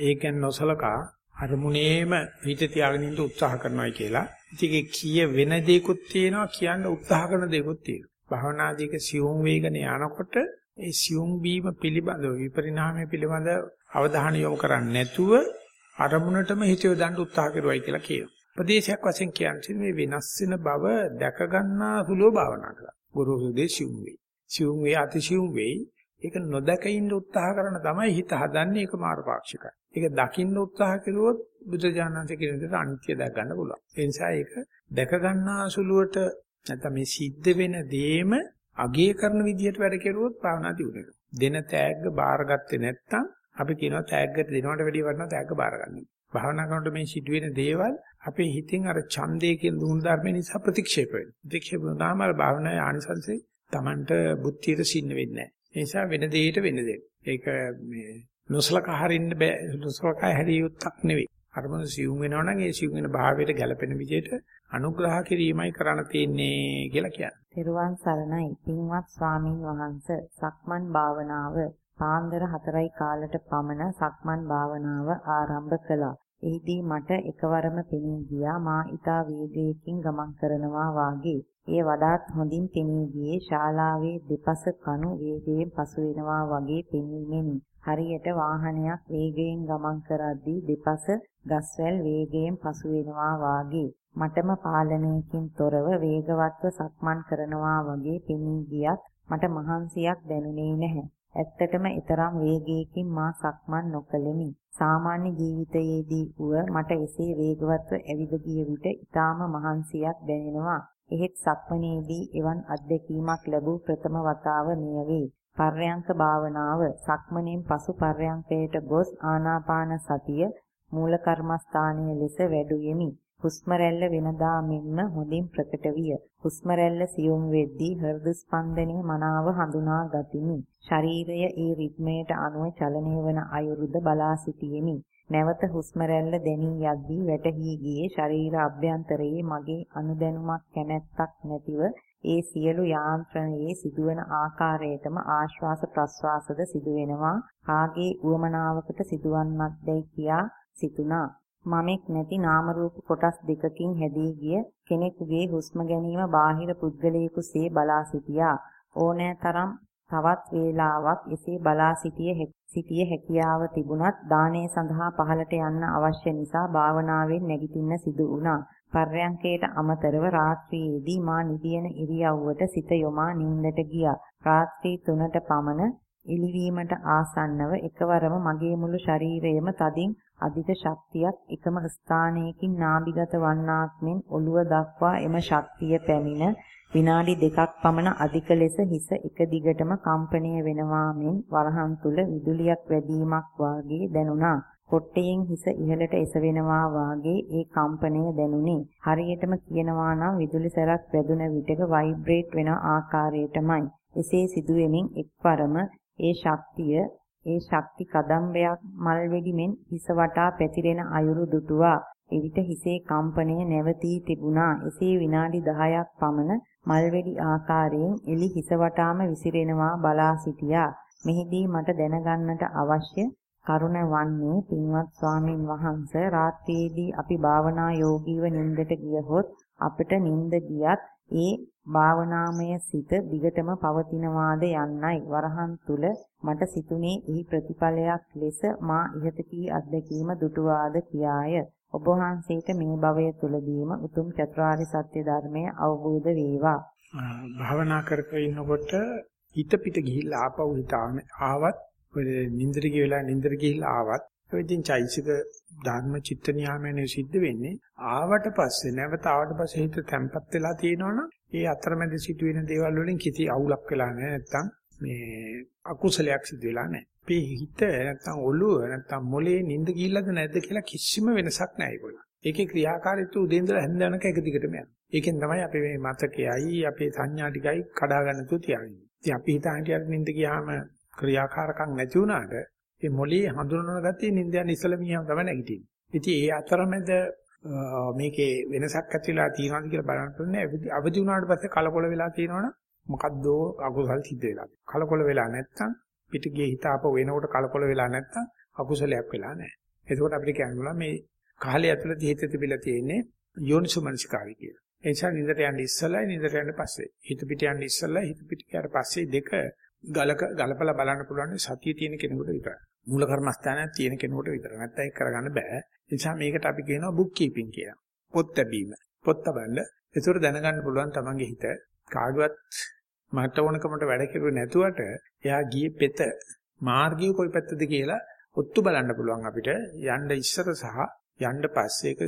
ඒකෙන් නොසලකා අරමුණේම හිත තියාගෙන ඉන්න උත්සාහ කරනවා කියලා. ඉතින් කිය වෙන දේකුත් තියෙනවා කියන්න උත්සාහ කරන දේකුත් තියෙනවා. භවනාදීක සියුම් වේගන යනකොට ඒ සියුම් වීම පිළිබඳව විපරිණාමය පිළිබඳ අවධානය යොමු කරන්නේ නැතුව අරමුණටම හිත යොදන්න උත්සාහ කරුවයි කියලා කියනවා. ප්‍රදේශයක් වශයෙන් කියන්නේ මේ වෙනස් වෙන බව දැක ගන්නා සුලෝ භාවනා කරා. ගුරුසු දේ සිවුම් වෙයි. සිවුම් වේ අතිසිවුම් වෙයි. ඒක නොදක ඉන්න උත්සාහ කරන තමයි හිත හදන්නේ ඒක මාර්ගපාක්ෂිකයි. ඒක දකින්න උත්සාහ කරුවොත් බුදුජානන්සේ කියන විදිහට අනිත්‍ය දැක ගන්න පුළුවන්. ඒ නිසා ඒක දැක ගන්නා සුළුවට නැත්නම් මේ සිද්ධ වෙන දේම අගය කරන විදිහට වැඩ කෙරුවොත් භාවනා දියුණු දෙන තෑග්ග බාරගත්තේ නැත්නම් අපි කියනවා තෑග්ගට දෙනවට වැඩිය වටිනවා තෑග්ග බාරගන්න. භාවනා කරනකොට මේ සිදුවෙන දේවල් අපේ හිතෙන් අර ඡන්දේ කියන දුන් ධර්ම නිසා ප්‍රතික්ෂේප වෙනවා. ප්‍රතික්ෂේප වුණාම භාවනාවේ ආනිසංසෙ Tamanට බුද්ධියට සින්න වෙන්නේ නැහැ. ඒ නිසා වෙන දෙයකට වෙන දෙයක්. ඒක මේ නොසලකා හරින්න බෑ. නොසලකා හැරියුත්තක් නෙවෙයි. අරමුණ සියුම් වෙනවා නම් ඒ සියුම් වෙන භාවයට ගැලපෙන විදිහට අනුග්‍රහ කිරීමයි කරන්න තියෙන්නේ කියලා කියන්නේ. තෙරුවන් සරණයි. පින්වත් ස්වාමින් වහන්සේ සක්මන් භාවනාව පාන්දර 4යි කාලට පමණ සක්මන් භාවනාව ආරම්භ කළා. එහිදී මට එකවරම පෙනී ගියා මා ඊතා වේගයකින් ගමන් කරනවා වාගේ. එය වඩාත් හොඳින් පෙනී ගියේ ශාලාවේ දෙපස කණු වේගයෙන් පසු වෙනවා වගේ පෙනීමෙනි. හරියට වාහනයක් වේගයෙන් ගමන් කරද්දී දෙපස ගස්වැල් වේගයෙන් පසු වෙනවා වාගේ. මටම පාලනයකින් තොරව වේගවත්ව සක්මන් කරනවා වගේ පෙනී ගියත් මට මහන්සියක් දැනුනේ නැහැ. ඇත්තටම ඊතරම් වේගයකින් මා සක්මන් නොකළෙමි. සාමාන්‍ය ජීවිතයේදී වුව මට එසේ වේගවත්ව ඇවිද ගිය විට ඊටාම මහන්සියක් දැනෙනවා. එහෙත් සක්මනේදී එවන් අත්දැකීමක් ලැබූ ප්‍රථම වතාව මෙය වේ. පර්යංක භාවනාව සක්මණෙන් පසු පර්යංකයට ගොස් ආනාපාන සතිය මූල කර්මස්ථානයේ ලෙස වැඩුවෙමි. හුස්ම රැල්ල වෙනදා මෙන්ම හොඳින් ප්‍රකට විය. හුස්ම රැල්ල සියුම් වෙද්දී හෘද ස්පන්දනයේ මනාව හඳුනා ගතිමි. ශරීරය ඒ රිද්මයට අනුව චලනය වන අයුරුද බලා සිටියෙමි. නැවත හුස්ම රැල්ල දැනී යද්දී වැටහි ගියේ ශරීර අභ්‍යන්තරයේ මගේ අනුදැනුමක් කැමැත්තක් නැතිව ඒ සියලු යාන්ත්‍රණයේ සිදුවන ආකාරයටම ආශ්වාස ප්‍රශ්වාසද සිදුවෙනවා කාගේ උවමනාවකට සිදුවන්නක්දයි කියා සිතුණා මමෙක් නැති නාම රූප කොටස් දෙකකින් හැදී ගිය කෙනෙකුගේ හුස්ම ගැනීම බාහිර පුද්ගලයෙකුසේ බලා සිටියා. ඕනෑතරම් තවත් වේලාවක් එසේ බලා සිටිය සිටිය හැකියාව තිබුණත් දානය සඳහා පහළට යන්න අවශ්‍ය නිසා භාවනාවෙන් නැගිටින්න සිදු වුණා. පර්යංකයට අමතරව රාත්‍රියේදී මා නිදියන ඉරියව්වට සිත යොමා නිින්දට ගියා. රාත්‍රී 3ට පමණ එළිවීමට ආසන්නව එකවරම මගේ මුළු ශරීරයම තදින් අධික ශක්තියක් එකම ස්ථානයකින් නාභිගත වන්නාක් මෙන් ඔළුව දක්වා එම ශක්තිය පැමිණ විනාඩි දෙකක් පමණ අධික ලෙස හිස එක දිගටම කම්පණය වෙනවා මෙන් වරහන් තුල විදුලියක් වැදීමක් වාගේ දැනුණා. කොට්ටයෙන් හිස ඉහළට එසවෙනවා වාගේ ඒ කම්පණය දැනුනේ. හරියටම කියනවා නම් විදුලි සැරක් වැදුන විටක ভাইබ්‍රේට් වෙන ආකාරයටමයි. එසේ සිදුවෙමින් එක්වරම ඒ ශක්තිය ඒ ශක්ති කදම්බයක් මල් වෙඩි මෙන් හිස වටා පැතිරෙන අයුරු දුටුවා. එවිට හිසේ කම්පනය නැවතී තිබුණා. එසේ විනාඩි 10ක් පමණ මල් වෙඩි ආකාරයෙන් එලි හිස වටාම විසිරෙනවා බලා සිටියා. මෙහිදී මට දැනගන්නට අවශ්‍ය කරුණ වන්නේ පින්වත් ස්වාමින් වහන්සේ රාත්‍රියේදී අපි භාවනා යෝගීව නිින්දට ගියහොත් අපිට නිින්ද ගියත් ඒ භාවනාමය සිත දිගටම පවතිනවාද යන්නයි වරහන් තුල මට සිතුනේ එහි ප්‍රතිඵලයක් ලෙස මා ඉහත කී අත්දැකීම දුටුවාද කියාය. ඔබ වහන්සේට මේ භවය තුලදීම උතුම් චතුරාර්ය සත්‍ය ධර්මය අවබෝධ වේවා. භාවනා කර කර ඉන්නකොට හිත පිට ගිහිල්ලා ආපහු හිත ආවත් නින්දර ගිහලා නින්දර ගිහිල්ලා ආවත් ඉතින් චෛසික ධර්ම චිත්ත නියාමයේ සිද්ධ වෙන්නේ ආවට පස්සේ නැවත ආවට පස්සේ හිත තැම්පත් වෙලා තියෙනවනම් ඒ අතරමැද සිදුවෙන දේවල් වලින් කිසි අවුලක් වෙලා නැහැ නැත්තම් මේ අකුසලයක් සිදු වෙලා නැහැ. අපේ හිත නැත්තම් ඔළුව නැත්තම් මොලේ නිින්ද ගිහිල්ලාද නැද්ද කියලා කිසිම වෙනසක් නැහැ ඒගොල්ලෝ. ඒකේ ක්‍රියාකාරීත්වය උදේ ඉඳලා හැන්ද යනක එක දිගටම යනවා. ඒකෙන් තමයි අපි මේ මතකයයි අපේ සංඥා ටිකයි කඩා ගන්න තු තියන්නේ. ඉතින් අපි හිතා හිටියට නිින්ද ගියාම ක්‍රියාකාරකම් නැති වුණාට ඒ මොලේ හඳුනන ගතිය නිින්ද යන ඉස්සලම ගියාම තමයි නැගිටින්නේ. ඉතින් ඒ අතරමැද මේකේ වෙනසක් ඇතිලා තියෙනවද කියලා බලන්න ඕනේ. අවදි වුණාට පස්සේ කලකොල වෙලා තියෙනවනම් මොකද්දෝ අකුසල් සිද්ධ වෙලා. කලකොල වෙලා නැත්තම් පිට ගියේ හිත ආපහු වෙනකොට කලකොල වෙලා නැත්තම් අකුසලයක් වෙලා නැහැ. එතකොට අපිට කියන්න මේ කාලය ඇතුළත හිත තිබිලා තියෙන්නේ යෝනිසුමනසිකාරය කියලා. ඒ නිසා නින්දට යන්න ඉස්සෙල්ලා නින්දට යන්න පස්සේ හිත පිට යන්න ඉස්සෙල්ලා හිත පිට ගියාට පස්සේ දෙක ගලක ගලපලා බලන්න පුළුවන් සතිය තියෙන කෙනෙකුට විතරයි. මූල කර්මස්ථානයක් තියෙන කෙනෙකුට විතරයි. නැත්නම් ඒක කරගන්න බෑ. ඒ නිසා මේකට අපි කියනවා බුක් කීපින් කියලා. පොත් ලැබීම. පොත් තබන්න. ඒතර දැනගන්න පුළුවන් තමන්ගේ හිත කාගවත් මට ඕනකමට වැඩ කෙරුවේ නැතුවට එයා ගියේ පෙත මාර්ගය කොයි පැත්තද කියලා ඔත්තු බලන්න පුළුවන් අපිට යන්න ඉස්සර සහ යන්න පස්සේ ඒක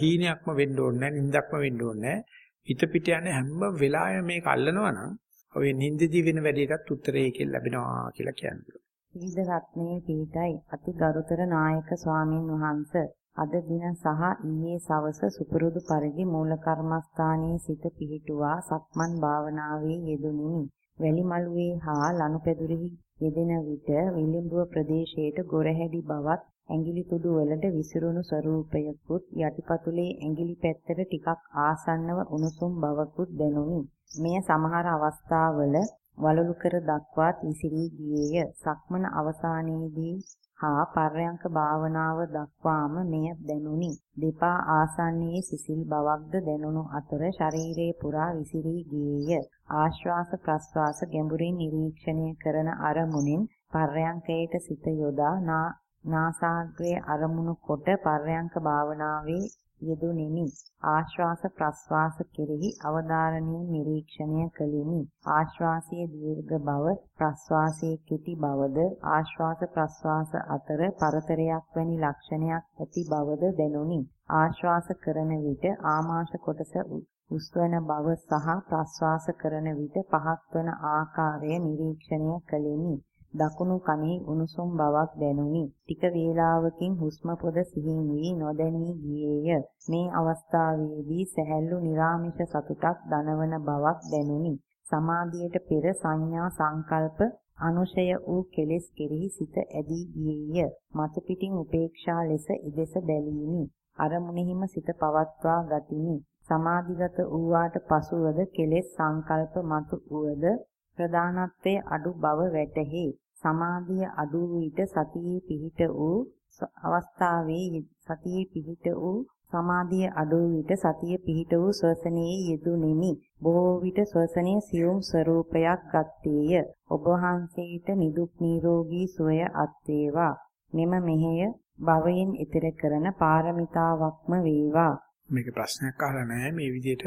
හීනයක්ම වෙන්න ඕනේ නැහැ නිින්දක්ම වෙන්න ඕනේ නැහැ හිත පිට යන හැම වෙලාවෙම මේක අල්ලනවා නම් ඔය නිින්දදී වෙන වැඩේටත් උත්තරේ ඒකෙන් ලැබෙනවා කියලා කියන්නේ. විවිධ රත්නයේ පීඨයි අති ගරුතර නායක ස්වාමින් වහන්සේ අද දින සහ ඊයේ සවස සුපුරුදු පරිදි මූල කර්මස්ථානයේ සිට පිහිටුවා සක්මන් භාවනාවේ යෙදුණිමි. වැලිමලුවේ හා ලනුපැදුරෙහි යෙදෙන විට විලිඹුව ප්‍රදේශයට ගොරහැඩි බවත් ඇඟිලි තුඩු වලට විසිරුණු ස්වરૂපයකුත් යටිපතුලේ ඇඟිලි පැත්තට ටිකක් ආසන්නව උණුසුම් බවකුත් දැනුනි. මෙය සමහර අවස්ථාවල වලලු කර දක්වාත් විසිරී ගියේය. සක්මන අවසානයේදී හා පර්යංක භාවනාව දක්වාම මෙය දැනුනි. දෙපා ආසන්නයේ සිසිල් බවක්ද දැනුණු අතර ශරීරයේ පුරා විසිරී ගියේය. ආශ්වාස ප්‍රශ්වාස ගැඹුරින් නිරීක්ෂණය කරන අරමුණින් පර්යංකයට සිත යොදා නාසාග්‍රයේ අරමුණු කොට පර්යංක භාවනාවේ යෙදුණෙමි. ආශ්වාස ප්‍රශ්වාස කෙරෙහි අවධාරණයෙන් නිරීක්ෂණය කළෙමි. ආශ්වාසයේ දීර්ඝ බව, ප්‍රශ්වාසයේ කෙටි බවද, ආශ්වාස ප්‍රශ්වාස අතර පරතරයක් වැනි ලක්ෂණයක් ඇති බවද දැනුනි. ආශ්වාස කරන විට ආමාශ කොටස උස්වන බව සහ ප්‍රශ්වාස කරන විට පහත් වන ආකාරය නිරීක්ෂණය කළෙමි. දකුණු කනේ උණුසුම් බවක් දැනුනි. ටික වේලාවකින් හුස්ම පොද සිහින් වී නොදැනී ගියේය. මේ අවස්ථාවේදී සැහැල්ලු නිරාමිෂ සතුටක් දනවන බවක් දැනුනි. සමාධියට පෙර සංඥා සංකල්ප අනුශය වූ කෙලෙස් කෙරෙහි සිත ඇදී ගියේය. මතු පිටින් උපේක්ෂා ලෙස එදෙස බැලීමි. අරමුණෙහිම සිත පවත්වා ගතිමි. සමාධිගත වූාට පසුවද කෙලෙස් සංකල්ප මතු වූද ප්‍රධානත්වයේ අඩු බව වැටහි. සමාධිය අඩු විට සතියේ පිහිට වූ අවස්ථාවේ සතියේ පිහිට වූ සමාධිය අඩු විට සතිය පිහිට වූ ශ්වසනයේ යෙදුණෙමි. බොහෝ විට ශ්වසනයේ සියුම් ස්වરૂපයක් ගත්තේය. ඔබ වහන්සේට නිදුක් නිරෝගී සුවය අත් වේවා. මෙම මෙහෙය භවයෙන් ඊතර කරන පාරමිතාවක්ම වේවා. මේක ප්‍රශ්නයක් අහලා නැහැ මේ විදිහට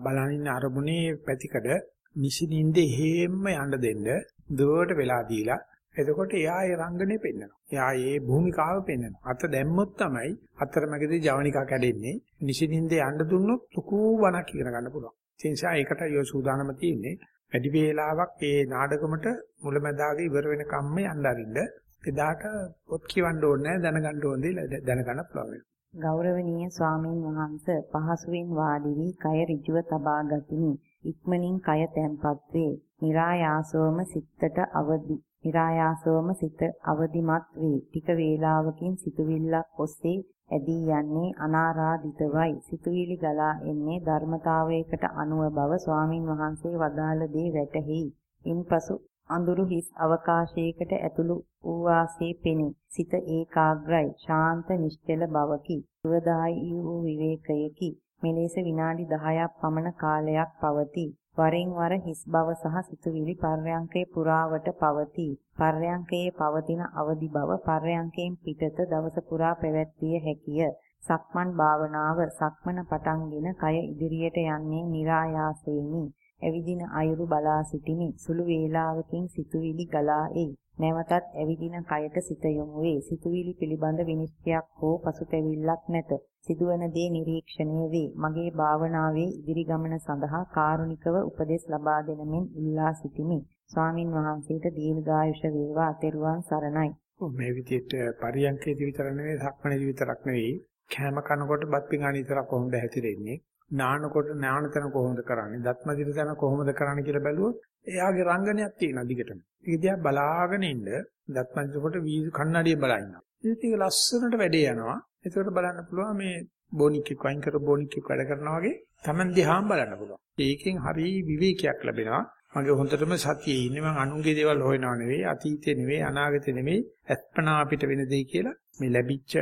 බලනින්න අරමුණේ පැතිකඩ නිසින්ින්දේ හේම්ම යන්න දෙන්න දුවට වෙලා දීලා එතකොට එයා ඒ රංගනේ පෙන්නනවා. එයා ඒ භූමිකාව පෙන්නනවා. අත දැම්මොත් තමයි අතරමැදදී ජවනිකා කැඩෙන්නේ. නිසින්ින්දේ යන්න දුන්නොත් ලুকু වණක් ඉගෙන ගන්න පුළුවන්. ඒ නිසා ඒකට යෝ සූදානම තියෙන්නේ. වැඩි වේලාවක් ඒ නාඩගමට මුලැමැදාග ඉවර වෙනකම්ම යන්න අරින්න. එදාට පොත් කියවන්න ඕනේ නැහැ දැනගන්න ඕනේ දැනගන්න පුළුවන්. ගෞරවනීය ස්වාමීන් වහන්ස පහසුවෙන් වාඩි වී කය ඍජුව තබා ගතිමි. ඉක්මනින් කය තැම්පත් වේ. નિરાයාසවම සිතට අවදි. નિરાයාසවම සිත අවදිමත් වේ. ටික වේලාවකින් සිතුවිල්ලක් ඔස්සේ ඇදී යන්නේ අනාරාධිතවයි. සිතුවිලි ගලා එන්නේ ධර්මතාවයකට අනුව බව ස්වාමින් වහන්සේ වදාළ දේ වැටහෙයි. ඉන්පසු අඳුරු හිස් අවකාශයකට ඇතුළු වූ වාසේ පෙනේ. සිත ඒකාග්‍රයි, ශාන්ත නිශ්චල බවකි. සුවදායි වූ විවේකයකි. මෙලෙස විනාඩි 10ක් පමණ කාලයක් පවතී. වරින් වර හිස් බව සහ සිතුවිලි පර්යංකේ පුරාවට පවතී. පර්යංකයේ පවතින අවදි බව පර්යංකයෙන් පිටත දවස පුරා පැවැත්විය හැකිය. සක්මන් භාවනාව සක්මන පටන්ගෙන කය ඉදිරියට යන්නේ નિરાයාසයෙනි. ඇවිදින අයුරු බලා සිටිමි. සුළු වේලාවකින් සිතුවිලි ගලා එයි. නැවතත් ඇවිදින කයට සිත යොමු වේ. සිතුවිලි පිළිබඳ විනිශ්චයක් හෝ පසුතැවිල්ලක් නැත. සිදුවන දේ නිරීක්ෂණය වේ. මගේ භාවනාවේ ඉදිරි ගමන සඳහා කාරුණිකව උපදෙස් ලබා දෙනමින් ඉල්ලා සිටිමි. ස්වාමින් වහන්සේට දීර්ඝායුෂ වේවා. තෙරුවන් සරණයි. මේ විදිහට පරියන්කේදී විතර නෙවෙයි සක්මණේදී විතරක් නෙවෙයි කෑම කනකොට බත් පිඟාන විතරක් කොහොමද හැතිරෙන්නේ නානකොට නානතන කොහොමද කරන්නේ දත්ම දිරතන කොහොමද කරන්නේ කියලා බැලුවොත් එයාගේ රංගනයක් තියෙනවා දිගටම ඒක දිහා බලාගෙන ඉන්න. දත්ම දිරකොට වීදු කන්නඩිය බලනවා ඒක ලස්සනට වැඩේ යනවා. ඒකට බලන්න පුළුවන් මේ බොනික්ෙක් වයින් කර බොනික්ෙක් වැඩ කරනවා වගේ Taman දිහාම බලන්න පුළුවන්. ඒකෙන් හරි විවේකයක් ලැබෙනවා. මගේ හොඳටම සතියේ ඉන්නේ. මම අනුන්ගේ දේවල් හොයනව නෙවෙයි අතීතේ නෙවෙයි අනාගතේ නෙවෙයි. අත්පනා අපිට වෙන දෙයි කියලා මේ ලැබිච්ච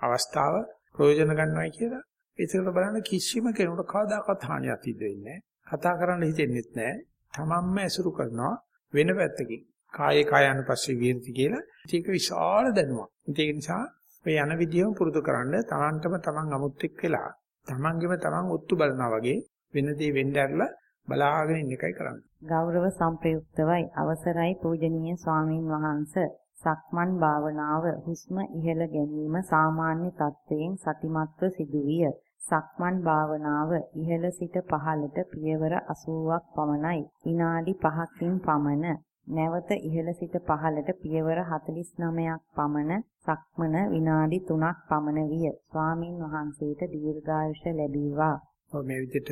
අවස්ථාව ප්‍රයෝජන ගන්නවයි කියලා. ඒකට බලන්න කිසිම කෙනෙකුට කවදාකවත් හානියක් සිද්ධ වෙන්නේ කතා කරන්න හිතෙන්නේ නැහැ. තමන්ම ඇසුරු කරනවා. වෙන පැත්තකින්. කායේ කායानुපස්සේ විහෙරති කියලා. ඒක විශාල දැනුමක්. ඒක නිසා මේ යන විදියම පුරුදු කරන්න තමන්ටම තමන් අමුත් එක් වෙලා තමන්ගෙම තමන් ඔත්තු බලනවා වගේ වෙන දේ වෙන්න ඇරලා බලාගෙන ඉන්න එකයි කරන්නේ. ගෞරව සම්ප්‍රයුක්තවයි අවසරයි පූජනීය ස්වාමින් වහන්සේ සක්මන් භාවනාව හුස්ම ඉහළ ගැනීම සාමාන්‍ය තත්ත්වයෙන් සතිමත්ව සිදුවිය. සක්මන් භාවනාව ඉහළ සිට පහළට පියවර 80ක් පමණයි. විනාඩි 5කින් පමණ. නැවත ඉහළ සිට පහළට පියවර 49ක් පමණ. සක්මන විනාඩි 3ක් පමණ විය. ස්වාමින් වහන්සේට දීර්ඝායුෂ ලැබේවා. ඔව් මේ විදිහට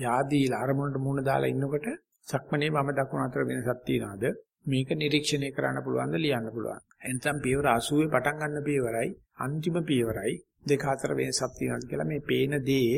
යාදීලා අරමුණට මුහුණ දාලා ඉන්නකොට සක්මනේ වම දකුණ අතර වෙනසක් තියනවාද? මේක නිරීක්ෂණය කරන්න පුළුවන්ද ලියන්න පුළුවන්. එතන පියවර 80 පටන් ගන්න පියවරයි අන්තිම පියවරයි දෙක අතර වෙනසක් තියෙනවාද කියලා මේ පේන දේ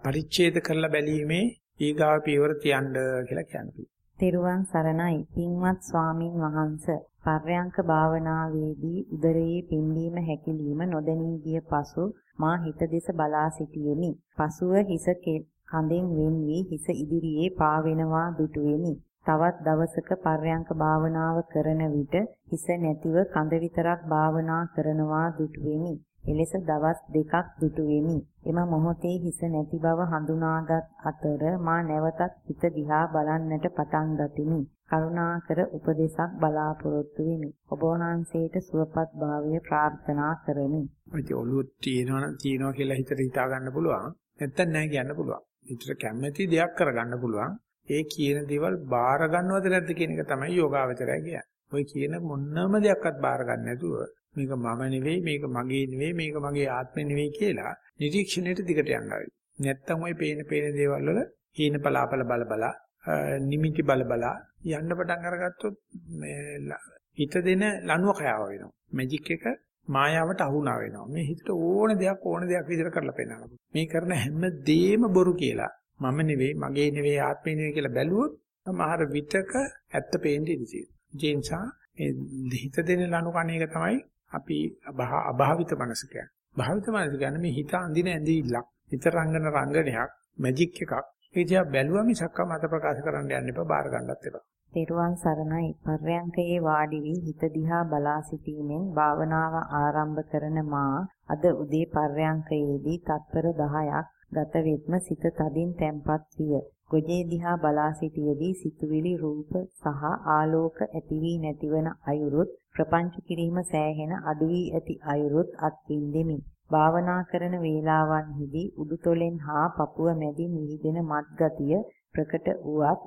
පරිච්ඡේද කරලා බැලීමේ ඊගාව පියවර තියන්න කියලා කියන්නේ. තෙරුවන් සරණයි පින්වත් ස්වාමින් වහන්ස පර්යංක භාවනාවේදී උදරයේ පිම්බීම හැකිලිම නොදැනී ගිය පසු මා හිත දෙස බලා සිටියෙමි. පසුව හිස කඳෙන් වෙන් වී හිස ඉදිරියේ පාවෙනවා දුටුවෙමි. තවත් දවසක පර්යංක භාවනාව කරන විට හිස නැතිව කඳ විතරක් භාවනා කරනවා දුටුවෙමි. එලෙස දවස් දෙකක් දුටු වෙමි. එම මොහොතේ හිස නැති බව හඳුනාගත් අතර මා නැවතත් හිත දිහා බලන්නට පටන් ගතිමි. කරුණාකර උපදේශක් බලාපොරොත්තු වෙමි. ඔබ වහන්සේට සුවපත් භාවය ප්‍රාර්ථනා කරමි. ඔය ඔළුව තියෙනවා තියෙනවා කියලා හිතට හිතා ගන්න පුළුවන්. නැත්තම් නැහැ කියන්න පුළුවන්. හිතට කැමැති දෙයක් කරගන්න පුළුවන්. ඒ කියන දේවල් බාර ගන්නවද නැද්ද කියන එක තමයි යෝගාවචරය කියන්නේ. ඔය කියන මොනම දෙයක්වත් බාර ගන්න නැතුව මේක මම නෙවෙයි මේක මගේ නෙවෙයි මේක මගේ ආත්මෙ නෙවෙයි කියලා නිරීක්ෂණයට දිගට යනවා. නැත්තම් ওই පේන පේන දේවල් වල හීන පලාපල බල බල නිමිති බල බල යන්න පටන් අරගත්තොත් මේ හිත දෙන ලණුව කයාව වෙනවා. මැජික් එක මායාවට අහුණා වෙනවා. මේ හිතට ඕන දෙයක් ඕන දෙයක් විදිහට කරලා පෙන්නනවා. මේ කරන හැම දෙෙම බොරු කියලා මම නෙවෙයි මගේ නෙවෙයි ආත්මෙ නෙවෙයි කියලා බැලුවොත් සමහර විතක ඇත්ත පේන්නේ ඉතිසි. ඒ නිසා මේ හිත දෙන ලණු කණ එක තමයි අපි අභාවිත මනස කියන්නේ. භාවිත මනස කියන්නේ මේ හිත අඳින ඇඳිල්ලක්, හිත රංගන රංගනයක්, මැජික් එකක්. ඒ දිහා බැලුවා මිසක් මත ප්‍රකාශ කරන්න යන්න එපා, බාර ගන්නත් එපා. තෙරුවන් සරණයි පර්යංකයේ වාඩි වී හිත දිහා බලා සිටීමෙන් භාවනාව ආරම්භ කරන මා අද උදේ පර්යංකයේදී තත්පර 10ක් ගත වෙත්ම සිත තදින් තැම්පත් විය. ගොජේ දිහා බලා සිටියේදී සිතුවිලි රූප සහ ආලෝක ඇති වී නැතිවන අයුරුත් ප්‍රපංච කිරීම සෑහෙන අඩු වී ඇති අයුරුත් අත්විඳෙමි. භාවනා කරන වේලාවන්හිදී උඩුතොලෙන් හා පපුව මැදින් විහිදෙන මත් ගතිය ප්‍රකට වුවත්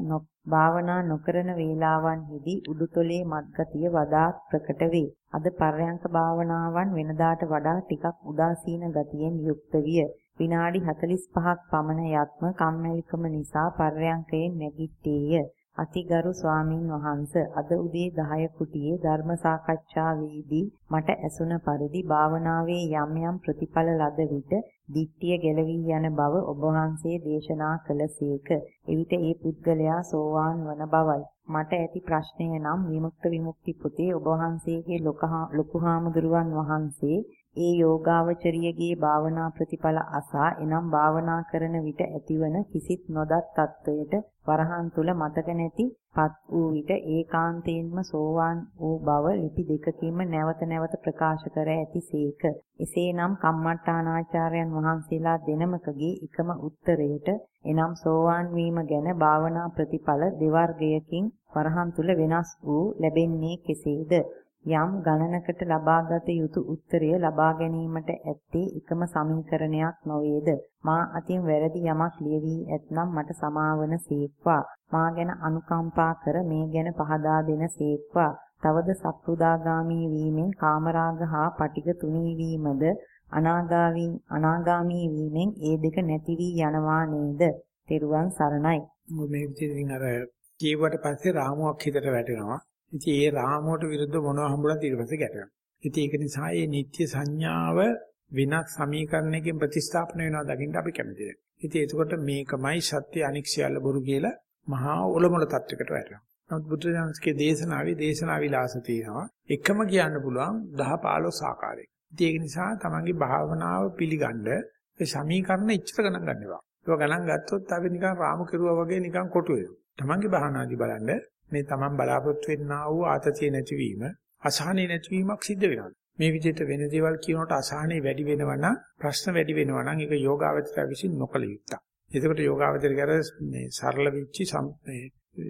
භාවනා නොකරන වේලාවන්හිදී උඩුතොලේ මත් ගතිය වඩාත් ප්‍රකට වේ. අද පර්යංක භාවනාවන් වෙනදාට වඩා ටිකක් උදාසීන ගතියෙන් යුක්ත විය. විනාඩි 45ක් පමණ යත්ම කම්මැලිකම නිසා පර්යංකයෙන් නැගිට්ටේය. අතිගරු ස්වාමින් වහන්ස අද උදේ 10 කුටියේ ධර්ම සාකච්ඡාවේදී මට ඇසුණ පරිදි භාවනාවේ යම් යම් ප්‍රතිඵල ලද විට දිට්ඨිය ගැලවී යන බව ඔබ වහන්සේ දේශනා කළසේක. එවිට ඒ පුද්ගලයා සෝවාන් වන බවයි. මට ඇති ප්‍රශ්නය නම් විමුක්ත විමුක්ති පොතේ ඔබ වහන්සේගේ ලොකු හාමුදුරුවන් වහන්සේ ඒ යෝගාවචරියගේ භාවනා ප්‍රතිඵල අසා එනම් භාවනා කරන විට ඇතිවන කිසිත් නොදත් තත්වයට වරහන් තුල මතක නැති පත් වූ විට ඒකාන්තයෙන්ම සෝවාන් වූ බව ලිපි දෙකකින්ම නැවත නැවත ප්‍රකාශ කර ඇතිසේක. එසේනම් කම්මට්ටානාචාර්යයන් වහන්සේලා දෙනමකගේ එකම උත්තරයට එනම් සෝවාන් වීම ගැන භාවනා ප්‍රතිඵල දෙවර්ගයකින් වරහන් තුල වෙනස් වූ ලැබෙන්නේ කෙසේද? යම් ගණනකට ලබාගත යුතු උත්තරය ලබා ගැනීමට ඇත්තේ එකම සමීකරණයක් නොවේද? මා අතින් වැරදි යමක් ලියවී ඇතනම් මට සමාවන සීක්වා. මා ගැන අනුකම්පා කර මේ ගැන පහදා දෙන සීක්වා. තවද සක්‍රුදාගාමී වීමෙන් කාමරාග හා පටික තුනී වීමද අනාගාමී අනාගාමී වීමෙන් ඒ දෙක නැති වී යනවා නේද? තෙරුවන් සරණයි. මේ විදිහකින් අර ජීවිතයට පස්සේ රාමුවක් හිතට වැටෙනවා. ඉතින් ඒ රාමුවට විරුද්ධ මොනවා හම්බුණත් ඊට පස්සේ ගැටෙනවා. ඉතින් ඒක නිසා මේ නිත්‍ය සංඥාව විනාශ සමීකරණයකින් ප්‍රතිස්ථාපන වෙනවා දකින්න අපි කැමති නැහැ. ඉතින් එතකොට මේකමයි සත්‍ය අනික්ෂයල බොරු කියලා මහා ඔලොමල තත්වයකට වැටෙනවා. නමුත් බුදුරජාණන්ගේ දේශනාවේ දේශනා විලාස තියෙනවා. එකම කියන්න පුළුවන් 10 15 ආකාරයක. ඉතින් ඒක නිසා තමන්ගේ භාවනාව පිළිගන්න ඒ සමීකරණ ඉච්ඡර ගණන් ගන්නවා. ඒක ගණන් ගත්තොත් අපි නිකන් රාමු කෙරුවා වගේ නිකන් කොටු වෙනවා. තමන්ගේ භාවනාදී බලන්න මේ Taman බලාපොරොත්තු වෙන්නා වූ ආතතිය නැතිවීම අසහනෙ නැතිවීමක් සිද්ධ වෙනවා. මේ විදිහට වෙන දේවල් කියනකොට අසහනෙ වැඩි වෙනවා නම් ප්‍රශ්න වැඩි වෙනවා නම් ඒක යෝගාවචරය විසින් නොකළ යුත්තක්. එතකොට යෝගාවචරය කර මේ සරල වෙච්චි මේ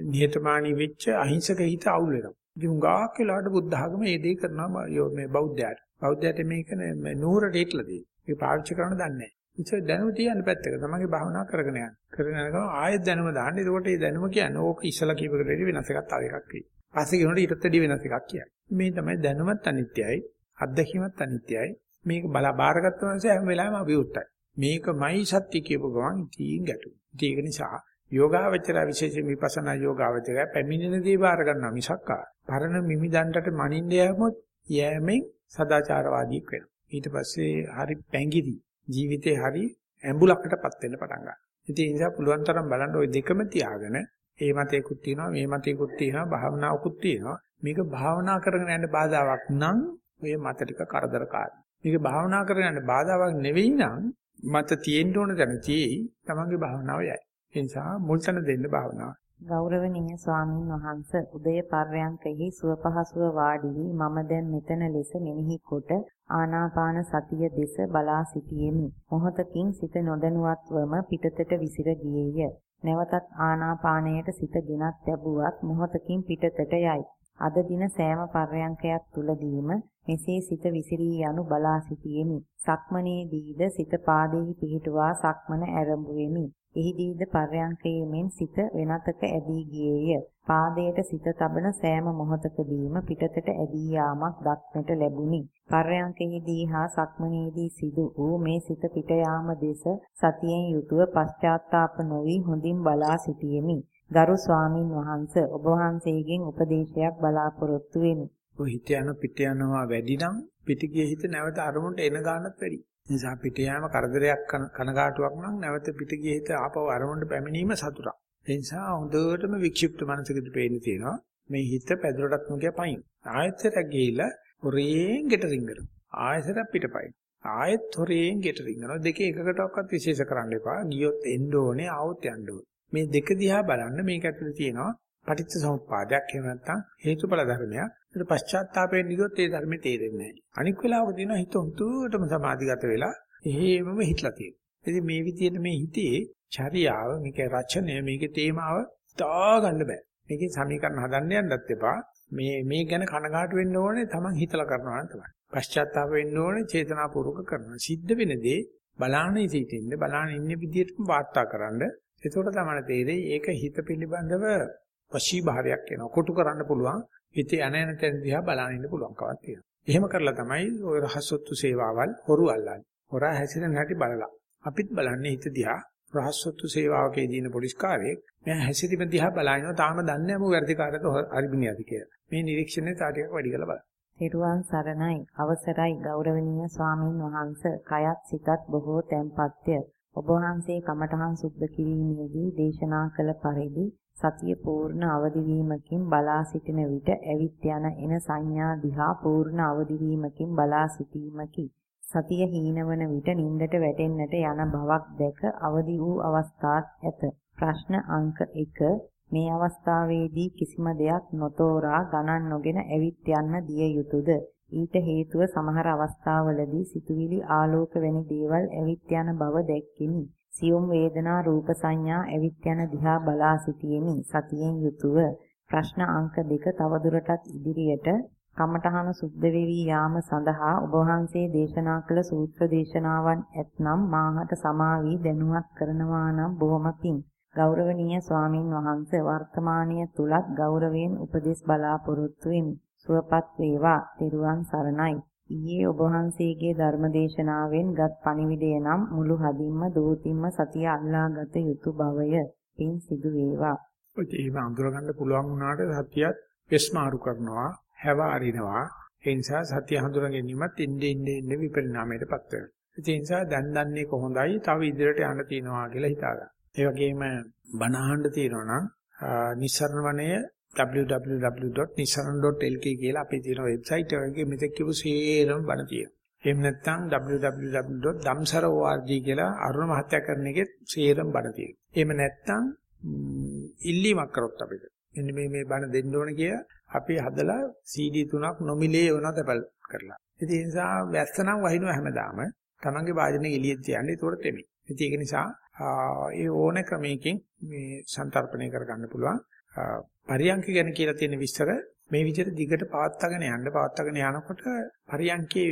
නිහතමානී වෙච්ච අහිංසක හිත අවුල් වෙනවා. ඉතින් උගාක් වෙලාවට බුද්ධ ආගම මේ දේ කරනවා මේ බෞද්ධයාට. බෞද්ධයාට මේක නూరుට හිටලා දෙයි. ඒක පාවිච්චි කරන්න දන්නේ නැහැ. ඉතින් දැනුම තියන්න පැත්තක තමන්ගේ භාවනාව කරගෙන යන්න. කරගෙන යනකම් ආයෙත් දැනුම දාන්න. එතකොට මේ දැනුම කියන්නේ ඕක ඉස්සලා කියපකට වැඩි වෙනස් එකක් තව එකක් වෙයි. පස්සේ කියනකොට ඊටත් වැඩි වෙනස් එකක් කියයි. මේ තමයි දැනුමත් අනිත්‍යයි, අත්දැකීමත් අනිත්‍යයි. මේක බලා බාරගත්ත මනසේ හැම වෙලාවෙම අභියුක්තයි. මේකමයි සත්‍ය කියපු ගමන් ඉතින් ගැටු. ඒක නිසා යෝගාවචර විශේෂයෙන් විපස්සනා යෝගාවචරය පැමිණෙන දේ බාර ගන්නවා මිසක්කා. පරණ මිමිදන්ටට මනින්න යෑමොත් යෑමෙන් සදාචාරවාදීක් වෙනවා. ඊට පස්සේ හරි පැංගිරි ජීවිතේ හරි ඇඹුලකටපත් වෙන්න පටන් ගන්නවා. ඉතින් ඒ නිසා පුළුවන් තරම් බලන්න ওই දෙකම තියාගෙන ඒ මතේකුත් තියෙනවා මේ මතේකුත් තියෙනවා භාවනාවකුත් තියෙනවා. මේක භාවනා කරගෙන යන්න බාධාවක් නම් ඔය මත ටික කරදරකාරී. මේක භාවනා කරගෙන යන්න බාධාවක් නෙවෙයි නම් මත තියෙන්න ඕන තැන තියෙයි තමන්ගේ භාවනාව යයි. ඒ නිසා මුල් තැන දෙන්න භාවනාව. ගෞරවනීය ස්වාමින් වහන්ස උදය පර්යන්කෙහි සුව පහසුව වාඩි වී මම දැන් මෙතන ලෙස මෙනෙහි කොට ආනාපාන සතිය දෙස බලා සිටියෙමි. මොහොතකින් සිත නොදැනුවත්වම පිටතට විසිර ගියේය. නැවතත් ආනාපානයට සිත ගෙනත් ලැබුවත් මොහොතකින් පිටතට යයි. අද දින සෑම පර්යන්කයක් තුලදීම මෙසේ සිත විසිරී යනු බලා සිටියෙමි. සක්මනේදීද සිත පාදෙහි පිහිටුවා සක්මන ආරම්භුවෙමි. එහිදීද පර්යංකයේමින් සිත වෙනතක ඇදී ගියේය. පාදයට සිත තබන සෑම මොහොතකදීම පිටතට ඇදී යාමක් දක්නට ලැබුණි. පර්යංකයේදී හා සක්මනේදී සිදු වූ මේ සිත පිට යාම දෙස සතියෙන් යුතුව පශ්චාත්තාප නොවි හොඳින් බලා සිටියෙමි. ගරු ස්වාමින් වහන්සේ ඔබ වහන්සේගෙන් උපදේශයක් බලාපොරොත්තු වෙමි. ඔය හිත යන පිට යනවා වැඩි නම් පිටිගිය හිත නැවත අරමුණට එන ගානත් වැඩි. නිසා පිට යාම කරදරයක් කනගාටුවක් නම් නැවත පිට ගිය හිත ආපහු අරමුණට පැමිණීම සතුටක්. ඒ නිසා හොඳටම වික්ෂිප්ත මනසකදී පේන්න තියෙනවා මේ හිත පැදුරටත් නොකිය පයින්. ආයතයට ගිහිලා හොරේන් ගෙට රිංගනවා. ආයතයට පිටපයින්. ආයෙත් හොරේන් ගෙට රිංගනවා. දෙකේ එකකටවත් විශේෂ කරන්න එපා. ගියොත් එන්න ඕනේ, ආවොත් යන්න ඕනේ. මේ දෙක දිහා බලන්න මේක ඇතුලේ තියෙනවා පටිච්ච සමුප්පාදයක් එහෙම නැත්නම් හේතුඵල ධර්මයක්. ඒක පශ්චාත්තාපයෙන් නියොත් ඒ ධර්මේ තේරෙන්නේ නැහැ. අනික් වෙලාවක තියෙනවා හිත උන්තුටම සමාධිගත වෙලා එහෙමම හිටලා තියෙනවා. ඉතින් මේ විදිහට මේ හිතේ චර්යාව, මේකේ රචනය, මේකේ තේමාව තා ගන්න බෑ. මේකේ සමීකරණ හදන්න යන්නත් එපා. මේ මේ ගැන කනගාටු වෙන්න ඕනේ Taman හිතලා කරනවා නම් තමයි. පශ්චාත්තාප වෙන්න ඕනේ චේතනාපූර්වක කරනවා. සිද්ධ වෙන දේ බලාන ඉතින් බලාන ඉන්න විදිහටම වාර්තා කරන්න. එතකොට තමයි තේරෙයි ඒක හිත පිළිබඳව වශී භාවයක් එනවා. කොටු කරන්න පුළුවන්. හිතේ යන යන තැන දිහා බලන්න ඉන්න පුළුවන්කමක් තියෙනවා. එහෙම කරලා තමයි ওই රහසොත්තු සේවාවල් හොරු අල්ලන්නේ. හොරා හැසිරෙන හැටි බලලා. අපිත් බලන්නේ හිත දිහා රහසොත්තු සේවාවකේ දින පොලිස් කාර්යයක්. මෙයා හැසිරීම දිහා බලනවා. තාම දන්නේ නැහැ මෝ වැඩිකාරයද හරිබිනියද කියලා. මේ නිරීක්ෂණය තා ටිකක් වැඩි කරලා බලන්න. තෙරුවන් සරණයි අවසරයි ගෞරවනීය ස්වාමින් වහන්ස කයත් සිතත් බොහෝ තැම්පත්ය ඔබ වහන්සේ කමඨහන් සුද්ධ කිරීමේදී දේශනා කළ පරිදි සතිය පූර්ණ අවදි වීමකින් බලා සිටින විට ඇවිත් යන එන සංඥා දිහා පූර්ණ අවදි වීමකින් බලා සිටීමකි. සතිය හීනවන විට නින්දට වැටෙන්නට යන බවක් දැක අවදි වූ අවස්ථාත් ඇත. ප්‍රශ්න අංක 1 මේ අවස්ථාවේදී කිසිම දෙයක් නොතෝරා ගණන් නොගෙන ඇවිත් යන්න දිය යුතුයද? ඊට හේතුව සමහර අවස්ථාවලදී සිතුවිලි ආලෝක වැනි දේවල් ඇවිත් යන බව දැක්කිනි. සියුම් වේදනා රූප සංඥා ඇවිත් යන දිහා බලා සිටියෙමි. සතියෙන් යුතුව ප්‍රශ්න අංක 2 තවදුරටත් ඉදිරියට කමඨහන සුද්ධ වෙවි යාම සඳහා ඔබ වහන්සේ දේශනා කළ සූත්‍ර දේශනාවන් ඇතනම් මාහට සමාවි දැනුවත් කරනවා නම් බොහොම පිං. ගෞරවනීය ස්වාමින් වහන්සේ වර්තමානීය තුලත් ගෞරවයෙන් උපදෙස් බලාපොරොත්තු වෙමි. සුවපත් වේවා. ත්‍රිරුවන් සරණයි. ඊයේ ඔබ වහන්සේගේ ධර්මදේශනාවෙන් ගත් පණිවිඩය නම් මුළු හදින්ම දෝතිම්ම සතිය අල්ලාගත යුතු බවය. පින් සිදු වේවා. ඔය ඒක අඳුරගන්න පුළුවන් වුණාට සතියත් වෙස්මාරු කරනවා, හැව අරිනවා. ඒ නිසා සතිය හඳුනා ගැනීමත් ඉන්නේ ඉන්නේ ඉන්නේ විපරිණාමයටපත් වෙනවා. ඒ නිසා දැන් දන්නේ කොහොඳයි, තව ඉදිරියට යන්න තියෙනවා කියලා හිතාගන්න. ඒ වගේම බණ අහන්න තියෙනවා නම් නිස්සරණ වනයේ www.nissaran.lk කියලා අපේ තියෙන වෙබ්සයිට් එකේ මෙතෙක් කිව්ව සේරම බණ තියෙනවා. එහෙම නැත්නම් www.damsara.org කියලා අරුණ මහත්තයා කරන එකේ සේරම බණ තියෙනවා. එහෙම නැත්නම් ඉල්ලීමක් කරොත් අපිට මෙන්න මේ මේ බණ දෙන්න ඕන කියලා අපි හදලා CD තුනක් නොමිලේ වෙනවා තැපල් කරලා. ඉතින් ඒ නිසා වැස්සනම් වහිනවා හැමදාම. Tamange වාදනේ එළියෙන් තියන්නේ ඒතකොට තෙමි. ඉතින් ඒක නිසා ඒ ඕන ක්‍රමයකින් මේ සංතරපණය කරගන්න පුළුවන්. පරියන්ක ගැන කියලා තියෙන විස්තර මේ විදිහට දිගට පවත්වාගෙන යන්න පවත්වාගෙන යනකොට පරියන්කේ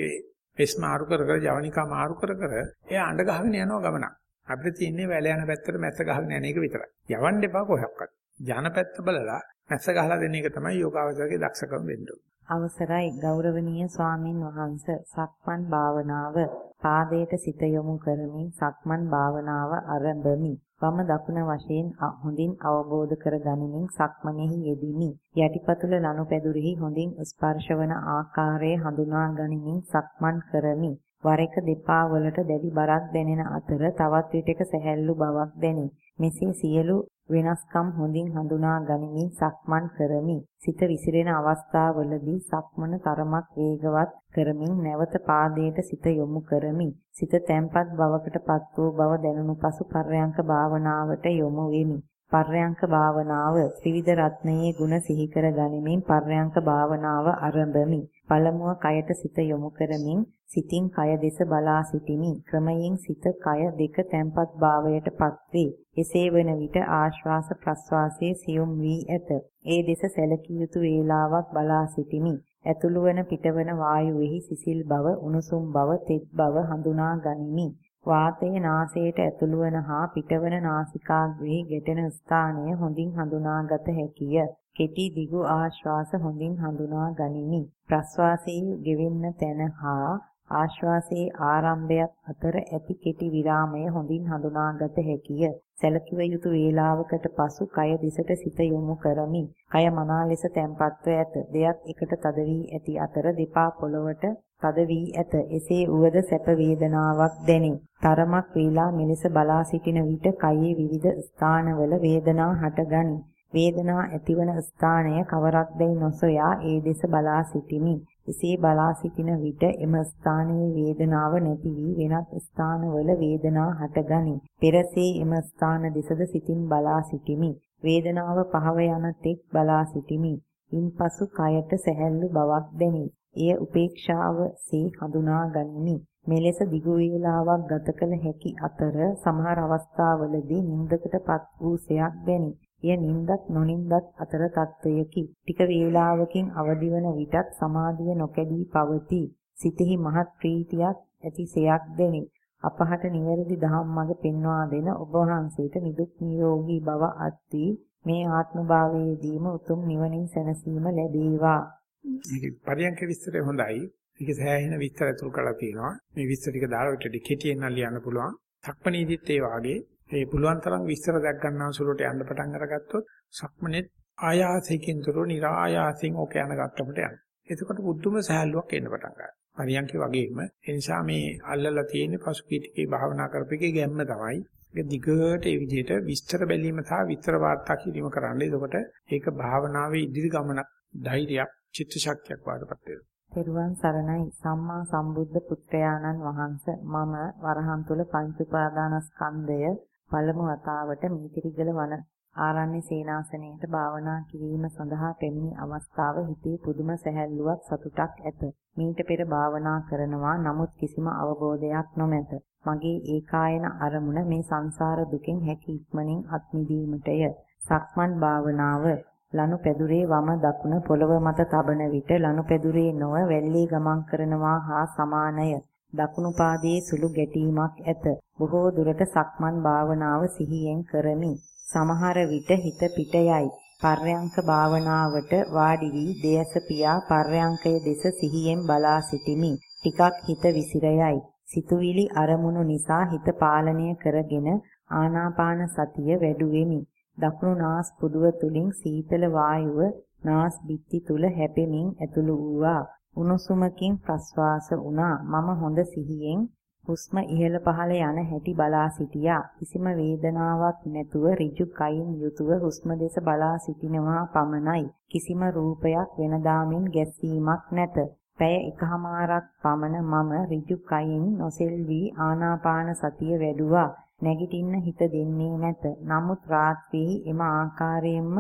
වෙස් මාරු කර කර ජවනිකා මාරු කර කර එයා අඬ ගහගෙන යනවා ගමනක්. අපිට තියෙන්නේ වැල යන පැත්තට මැස්ස ගහගෙන යන එක විතරයි. යවන්න එපා කොහොක්වත්. යන පැත්ත බලලා මැස්ස ගහලා දෙන එක තමයි යෝගාවචරයේ දක්ෂකම වෙන්න අවසරයි ගෞරවනීය ස්වාමින් වහන්සේ සක්මන් භාවනාව පාදයට සිත යොමු කරමින් සක්මන් භාවනාව ආරම්භමි. වම දකුණ වශයෙන් හොඳින් අවබෝධ කර ගනිමින් සක්මනේහි යෙදිමි. යටිපතුල ලනුපැදුරෙහි හොඳින් ස්පර්ශ වන ආකාරය හඳුනා ගනිමින් සක්මන් කරමි. වර එක දෙපා වලට දැඩි බරක් දැනෙන අතර තවත් විටක සැහැල්ලු බවක් දැනේ. මෙසේ සියලු වෙනස්කම් හොඳින් හඳුනා ගනිමින් සක්මන් කරමි. සිත විසිරෙන අවස්ථාවලදී සක්මන තරමක් වේගවත් කරමින් නැවත පාදයට සිත යොමු කරමි. සිත තැම්පත් බවකටපත් වූ බව දැනුණු පසු පර්යංක භාවනාවට යොමු වෙමි. පර්යංක භාවනාව ත්‍රිවිධ රත්නයේ ගුණ සිහි කර ගනිමින් පර්යංක භාවනාව ආරම්භමි. පළමුව කයට සිත යොමු කරමින් සිතින් කය දෙස බලා සිටිමි. ක්‍රමයෙන් සිත කය දෙක තැම්පත් භාවයටපත් වේ. එසේ වන විට ආශ්වාස ප්‍රශ්වාසයේ සියුම් වී ඇත. ඒ දෙස සැලකිය යුතු වේලාවක් බලා සිටිමි. ඇතුළු වන පිටවන වායුවේහි සිසිල් බව, උණුසුම් බව, තෙත් බව හඳුනා ගනිමි. වාතයේ නාසයට ඇතුළු වන හා පිටවන නාසිකාග්‍රෙහි ගැටෙන ස්ථානය හොඳින් හඳුනාගත හැකිය. කෙටි දිගු ආශ්වාස හොඳින් හඳුනා ගනිමි. ප්‍රශ්වාසයේ ගෙවෙන්න තැන හා ආශ්වාසයේ ආරම්භයත් අතර ඇති කෙටි විරාමය හොඳින් හඳුනාගත හැකිය. සැලකිව යුතු වේලාවකට පසු කය දිසට සිත යොමු කරමි. කය මනා ලෙස තැම්පත්ව ඇත. දෙයක් එකට තද වී ඇති අතර දෙපා පොළවට තද වී ඇත. එසේ උවද සැප වේදනාවක් දැනේ. තරමක් වේලා මෙලෙස බලා සිටින විට කයේ විවිධ ස්ථානවල වේදනා හටගනී. වේදනා ඇතිවන ස්ථානය කවරක්දයි නොසොයා ඒ දෙස බලා සිටිමි. එසේ බලා සිටින විට එම ස්ථානයේ වේදනාව නැති වී වෙනත් ස්ථානවල වේදනා හටගනී. පෙරසේ එම ස්ථාන දෙසද සිතින් බලා සිටිමි. වේදනාව පහව යන තෙක් බලා සිටිමි. ඉන්පසු කයට සැහැල්ලු බවක් දැනේ. එය උපේක්ෂාව සේ හඳුනා ගනිමි. මෙලෙස දිගු වේලාවක් ගත කළ හැකි අතර සමහර අවස්ථාවලදී නින්දකටපත් වූ සයක් දැනේ. එය නින්දත් නොනින්දත් අතර තත්වයකි. ටික වේලාවකින් අවදිවන විටත් සමාධිය නොකැඩී පවතී. සිතෙහි මහත් ප්‍රීතියක් ඇතිසයක් දැනේ. අපහට නිවැරදි ධම්ම මඟ පෙන්වා දෙන ඔබ වහන්සේට නිදුක් නිරෝගී භව අත්ති මේ ආත්ම භාවයේදීම උතුම් නිවනින් සැනසීම ලැබේවා. මේක පරියන්ක විස්තරය හොඳයි. ඒක සෑහෙන විස්තර ඇතුල් කරලා තියෙනවා. මේ විස්තර ටික දාලා ඔය කෙටියෙන් නම් ලියන්න පුළුවන්. සක්මණේදිත් ඒ වාගේ ඒ පුළුවන් තරම් විස්තර දැක් ගන්නා සුළුට යන්න පටන් අරගත්තොත් සක්මනේ ආයාසයෙන් තුරු નિરાයාසයෙන් ඕක යන ගත්තමට යනවා. එතකොට බුද්ධම සහැල්ලුවක් එන්න පටන් ගන්නවා. පරියන්කේ වගේම ඒ නිසා මේ අල්ලලා තියෙන පසුපිටිකේ භාවනා කරපෙකේ ගැම්ම තමයි. ඒක දිගට ඒ විදිහට විස්තර බැලීම සහ විස්තර වාර්තා කිරීම කරන්න. එතකොට ඒක භාවනාවේ ඉදිරි ගමනක් ධෛර්යයක් චිත්ත ශක්තියක් වඩපත් වෙනවා. තෙරුවන් සරණයි සම්මා සම්බුද්ධ පුත්‍රයාණන් වහන්ස මම වරහන් තුල පංච උපාදානස්කන්ධය පළමු වතාවට මීතිරිගල වන ආරණ්‍ය සේනාසනයේට භාවනා කිරීම සඳහා පැමිණි අවස්ථාව හිතේ පුදුම සැහැල්ලුවක් සතුටක් ඇත. මීට පෙර භාවනා කරනවා නමුත් කිසිම අවබෝධයක් නොමැත. මගේ ඒකායන අරමුණ මේ සංසාර දුකෙන් හැකි ඉක්මනින් අත්මිදීමටය. සක්මන් භාවනාව ලනුපැදුරේ වම දකුණ පොළව මත තබන විට ලනුපැදුරේ නොව වැල්ලේ ගමන් කරනවා හා සමානය. දකුණු පාදයේ සුළු ගැටීමක් ඇත. බොහෝ දුරට සක්මන් භාවනාව සිහියෙන් කරමි. සමහර විට හිත පිට යයි. පර්යංක භාවනාවට වාඩි වී දේයස පියා පර්යංකය දෙස සිහියෙන් බලා සිටිමි. ටිකක් හිත විසිරයයි. සිතුවිලි අරමුණු නිසා හිත පාලනය කරගෙන ආනාපාන සතිය වැඩුවෙමි. දකුණු නාස් පුඩුව තුලින් සීතල වායුව නාස් බිත්ති තුල හැපෙමින් ඇතුළු වූවා. උණුසුමකින් ප්‍රස්වාස වුණා. මම හොඳ සිහියෙන් හුස්ම ඉහළ පහළ යන හැටි බලා සිටියා. කිසිම වේදනාවක් නැතුව ඍජු කයින් යුතුව හුස්ම දෙස බලා සිටිනවා පමණයි. කිසිම රූපයක් වෙනදාමින් ගැස්සීමක් නැත. පැය එකහමාරක් පමණ මම ඍජු කයින් නොසෙල්වි ආනාපාන සතිය වැඩුවා. නැගිටින්න හිත දෙන්නේ නැත. නමුත් රාත්‍රියේ එම ආකාරයෙන්ම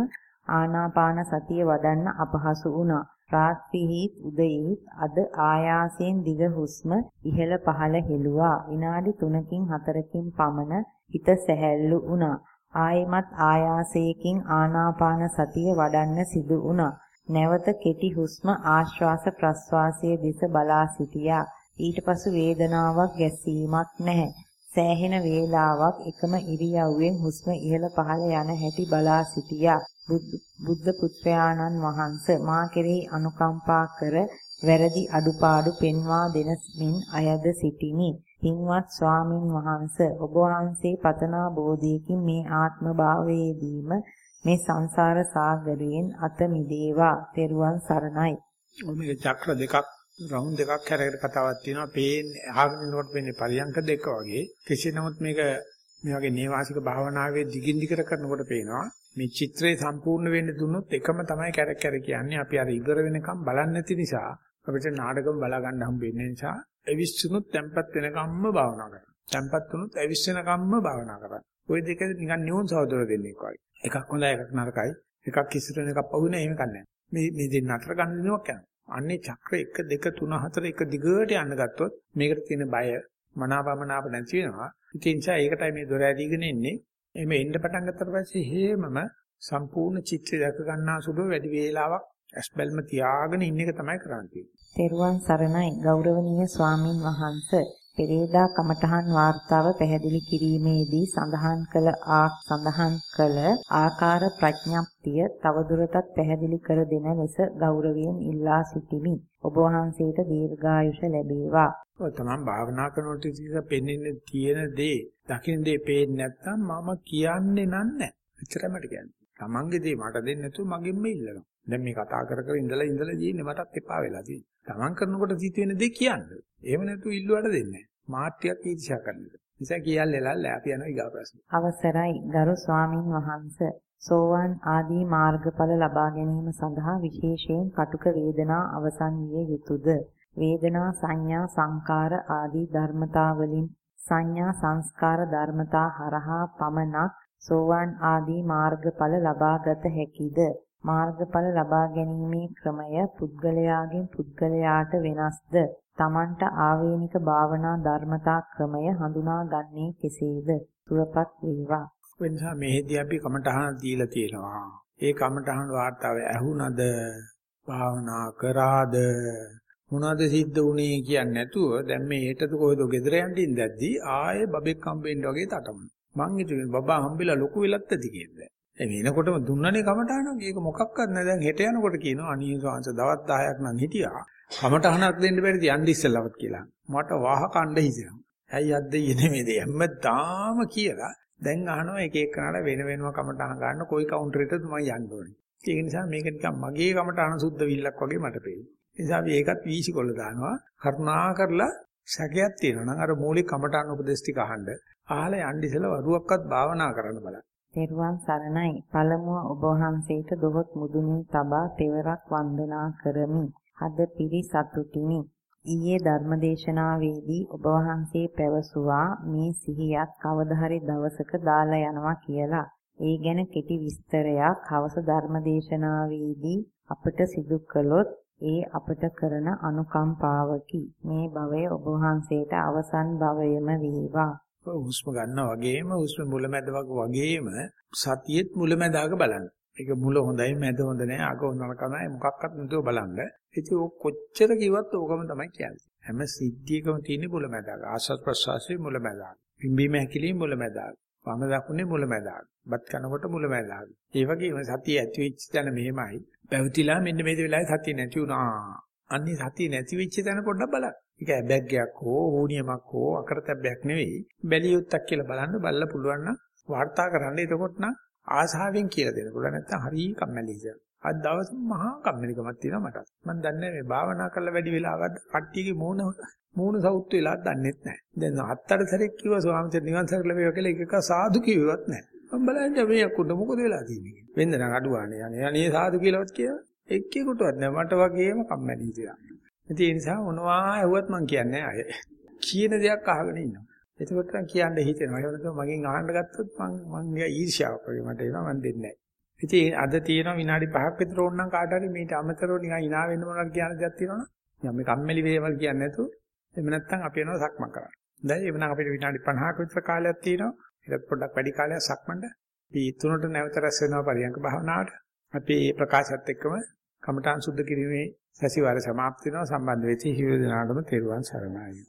ආනාපාන සතිය වඩන්න අපහසු වුණා. රාත්‍රියේත් උදයේත් අද ආයාසයෙන් දිග හුස්ම ඉහළ පහළ හෙළුවා. විනාඩි 3කින් 4කින් පමණ හිත සැහැල්ලු වුණා. ආයෙමත් ආයාසයකින් ආනාපාන සතිය වඩන්න සිදු වුණා. නැවත කෙටි හුස්ම ආශ්වාස ප්‍රශ්වාසයේ දෙස බලා සිටියා. ඊට පසු වේදනාවක් ගැස්සීමක් නැහැ. සෑහෙන වේලාවක් එකම ඉරියව්වෙන් හුස්ම ඉහළ පහළ යන හැටි බලා සිටියා. බුද්ධ පුත්‍රයාණන් වහන්සේ මා කෙරෙහි අනුකම්පා කර වැරදි අඩුපාඩු පෙන්වා දෙනමින් අයද සිටිමි. පින්වත් ස්වාමින් වහන්සේ ඔබ වහන්සේ පතනා බෝධියකින් මේ ආත්ම භාවයේදීම මේ සංසාර සාගරයෙන් අත මිදේවා. තෙරුවන් සරණයි. මේ චක්‍ර දෙකක් රවුන්ඩ් දෙකක් හැරගෙන කතාවක් තියෙනවා. පේන්නේ අහගෙන ඉන්නකොට වෙන්නේ පරියන්ක දෙක වගේ. කෙසේ නමුත් මේක මේ වගේ නේවාසික භාවනාවේ දිගින් දිගට කරනකොට පේනවා මේ චිත්‍රය සම්පූර්ණ වෙන්න දුන්නොත් එකම තමයි කැරක් කැර කියන්නේ අපි අර ඉවර වෙනකම් බලන්නේ නැති නිසා අපිට නාටකම් බලා ගන්න හම්බෙන්නේ නිසා එවිස්සුනොත් tempat වෙනකම්ම භාවනා කරනවා. tempat වුණොත් එවිස්සෙනකම්ම භාවනා කරනවා. ওই දෙක නිකන් නියොන් සහෝදර දෙන්නෙක් වගේ. එකක් හොඳයි එකක් නරකයි. එකක් ඉස්සරහ එකක් පහුවෙන එහෙම කන්නේ නැහැ. මේ මේ දෙන්න අතර ගන්න දිනුවක් යනවා. අන්නේ චක්‍ර 1 2 3 4 එක දිගට යන්න ගත්තොත් මේකට තියෙන බය මනාපමනාප නැති වෙනවා. ඉතින් නිසා ඒකටයි මේ දොර ඇදීගෙන ඉන්නේ. එimhe එන්න පටන් ගත්තට පස්සේ හේමම සම්පූර්ණ චිත්‍රය දැක ගන්නා සුළු වැඩි වේලාවක් ඇස්බල්ම තියාගෙන ඉන්න එක තමයි කරන්නේ. තෙරුවන් සරණයි ගෞරවනීය ස්වාමින් වහන්සේ පෙරේදා කමඨහන් වාර්තාව පැහැදිලි කිරීමේදී සඳහන් කළ සඳහන් කළ ආකාර ප්‍රඥප්තිය තවදුරටත් පැහැදිලි කර දෙන ලෙස ගෞරවයෙන් ඉල්ලා සිටිමි. ඔබ වහන්සේට දීර්ඝායුෂ ලැබේවා. ඔය තමයි භාවනා කරනකොට ඉතින් පෙන්න්නේ තියෙන දේ, දකින්න දේ පේන්නේ නැත්නම් මම කියන්නේ නන්නේ. එච්චරයි මට කියන්නේ. Tamange දේ මට දෙන්නේ නැතුව මගෙන්ම ඉල්ලනවා. දැන් මේ කතා කර කර ඉඳලා ඉඳලා ජීන්නේ මටත් එපා වෙලා තියෙනවා. Taman කරනකොට සිදුවෙන දේ කියන්නේ. එහෙම නැතුව ඉල්ලුවට දෙන්නේ නැහැ. මාත්‍යක් ඊර්ෂ්‍යා කරනවා. නිසා කියල්ලෙලල් අපි යනවා ඊගා ප්‍රශ්න. අවසරයි ගරු ස්වාමින් වහන්සේ සෝවාන් ආදී මාර්ගඵල ලබා ගැනීම සඳහා විශේෂයෙන් කටුක වේදනා අවසන් විය යුතුයද වේදනා සංඥා සංකාර ආදී ධර්මතාවලින් සංඥා සංස්කාර ධර්මතා හරහා පමණක් සෝවාන් ආදී මාර්ගඵල ලබාගත හැකිද මාර්ගඵල ලබා ගැනීමේ ක්‍රමය පුද්ගලයාගෙන් පුද්ගලයාට වෙනස්ද තමන්ට ආවේනික භාවනා ධර්මතා ක්‍රමය හඳුනා ගන්නේ කෙසේද? සුවපත් වේවා. වෙනසා මෙහෙදී අපි කමටහන දීලා තියෙනවා. ඒ කමටහන වාර්තාව ඇහුණද? භාවනා කරාද? මොනවද සිද්ධ වුනේ කියන්නේ නැතුව දැන් මේ හෙටද කොහෙද ගෙදර යන්න ඉඳද්දි ආයේ බබෙක් හම්බෙන්න වගේ තටමන. මං හිතුවේ බබා හම්බෙලා ලොකු වෙලත් ඇති කියලා. ඒ වෙනකොටම දුන්නනේ කමටහනක්. ඒක මොකක්වත් නැහැ. දැන් හෙට යනකොට කියනවා අනිය සංස දවස් 10ක් නම් හිටියා. කමටහනක් දෙන්න බැරිද යන්න ඉස්සෙල්ලවත් කියලා. මට වාහ කණ්ඩ හිතෙනවා. ඇයි අද්දේ නෙමෙයිද හැමදාම කියලා. දැන් අහනවා එක එක කනට වෙන වෙනම කමටහන් ගන්න කොයි කවුන්ටරේටද මම යන්න ඕනේ. ඒක නිසා මේක නිකන් මගේ කමටහන සුද්ධ විල්ලක් වගේ මට පේනවා. නිසා අපි ඒකත් වීසිකොල්ල දානවා. කරුණා කරලා සැකයක් තියෙනවා නම් අර මූලික කමඨාන උපදේශ ටික අහන්න. අහලා යන්න ඉස්සෙල්ලා වරුවක්වත් භාවනා කරන්න බලන්න. තෙරුවන් සරණයි. පළමුව ඔබ වහන්සේට දොහොත් මුදුනින් තබා තෙවරක් වන්දනා කරමි. හද පිරි සතුටිනි. ඊයේ ධර්මදේශනාවේදී ඔබ වහන්සේ පැවසුවා මේ සිහියත් කවදා හරි දවසක දාලා යනවා කියලා. ඒ ගැන කෙටි විස්තරයක් හවස ධර්මදේශනාවේදී අපට සිදු කළොත් ඒ අපට කරන අනුකම්පාවකි. මේ භවය ඔබ වහන්සේට අවසන් භවයම වේවා. හුස්ම ගන්නවා වගේම හුස්ම මුලැමැද වගේම සතියෙත් මුලැමැදාක බලන්න. ඒක මුල හොඳයි මැද හොඳ නැහැ අග හොඳ නරකයි මොකක්වත් නැතුව බලන්න. ඉතින් ඔක් කොච්චර කිව්වත් ඕකම තමයි කියන්නේ. හැම සිද්ධියකම තියෙන මුලැමැදාක. ආස්වාද ප්‍රසවාසයේ මුලැමැදාක. පිම්බීම හැකිලිම මුලැමැදාක. වම දකුණේ මුලැමැදාක. බත් කනකොට මුලැමැදාක. ඒ වගේම සතිය ඇති වෙච්ච තැන මෙහෙමයි. පැවතිලා මෙන්න මේ වෙලාවේ සතිය නැති වුණා. අන්නේ සතිය නැති වෙච්ච තැන පොඩ්ඩක් බලන්න. ඒක ඇබැග්ගයක් හෝ හෝනියමක් හෝ අකරතැබ්බයක් නෙවෙයි. බැලියොත්තක් කියලා බලන්න බලලා පුළුවන් නම් වාර්තා කරන්න. එතකොට නම් ආසාවෙන් කියලා දෙන්න පුළුවන්. නැත්නම් හරි කම්මැලි ඉතින්. අද දවස් මහා කම්මැලිකමක් තියෙනවා මට. මම දන්නේ මේ භාවනා කරලා වැඩි වෙලාවක් කට්ටියගේ මූණ මූණ සවුත් වෙලා දන්නෙත් නැහැ. දැන් හත්තර සැරයක් කිව්වා ස්වාමීන් වහන්සේ නිවන් සරල වේවා කියලා එක එක සාදු කිව්වත් නැහැ. මම බලන්නේ මේ අකුඩ මොකද වෙලා තියෙන්නේ. වෙන්න නම් අඩුවානේ. අනේ අනේ සාදු කියලාවත් කියලා එක්කෙකුටවත් නැහැ. මට වගේම කම්මැලි ඉතින්. ඒ නිසා මොනවා ඇහුවත් මං කියන්නේ අය. කියන දෙයක් අහගෙන ඉන්නවා. එතකොට නම් කියන්න හිතෙනවා. ඒ වගේ මගෙන් අහන්න ගත්තොත් මං මං නිකන් ඊර්ෂ්‍යාවක් වගේ මට එනවා මං දෙන්නේ නැහැ. ඉතින් අද තියෙනවා විනාඩි 5ක් විතර ඕනනම් කාට හරි මේට අමතරව නිකන් hina වෙන්න මොනවද කියන දෙයක් තියෙනවනේ. මම මේ කම්මැලි වේවල් කියන්නේ නැතුව එහෙම නැත්නම් අපි යනවා සක්මන් කරන්න. දැන් එවනම් අපිට විනාඩි 50ක විතර කාලයක් තියෙනවා. ඒකත් පොඩ්ඩක් වැඩි කාලයක් සක්මන්ට. අපි තුනට නැවත රැස් වෙනවා පරියන්ක භාවනාවට. අපි මේ ප්‍රකාශයත් එක්කම කමඨාන් සුද්ධ කිරීමේ සැසිවාර સમાප්ත වෙනවා. සම්බන්ධ වෙච්ච හිවිදනාගම තෙරුවන් සරණයි.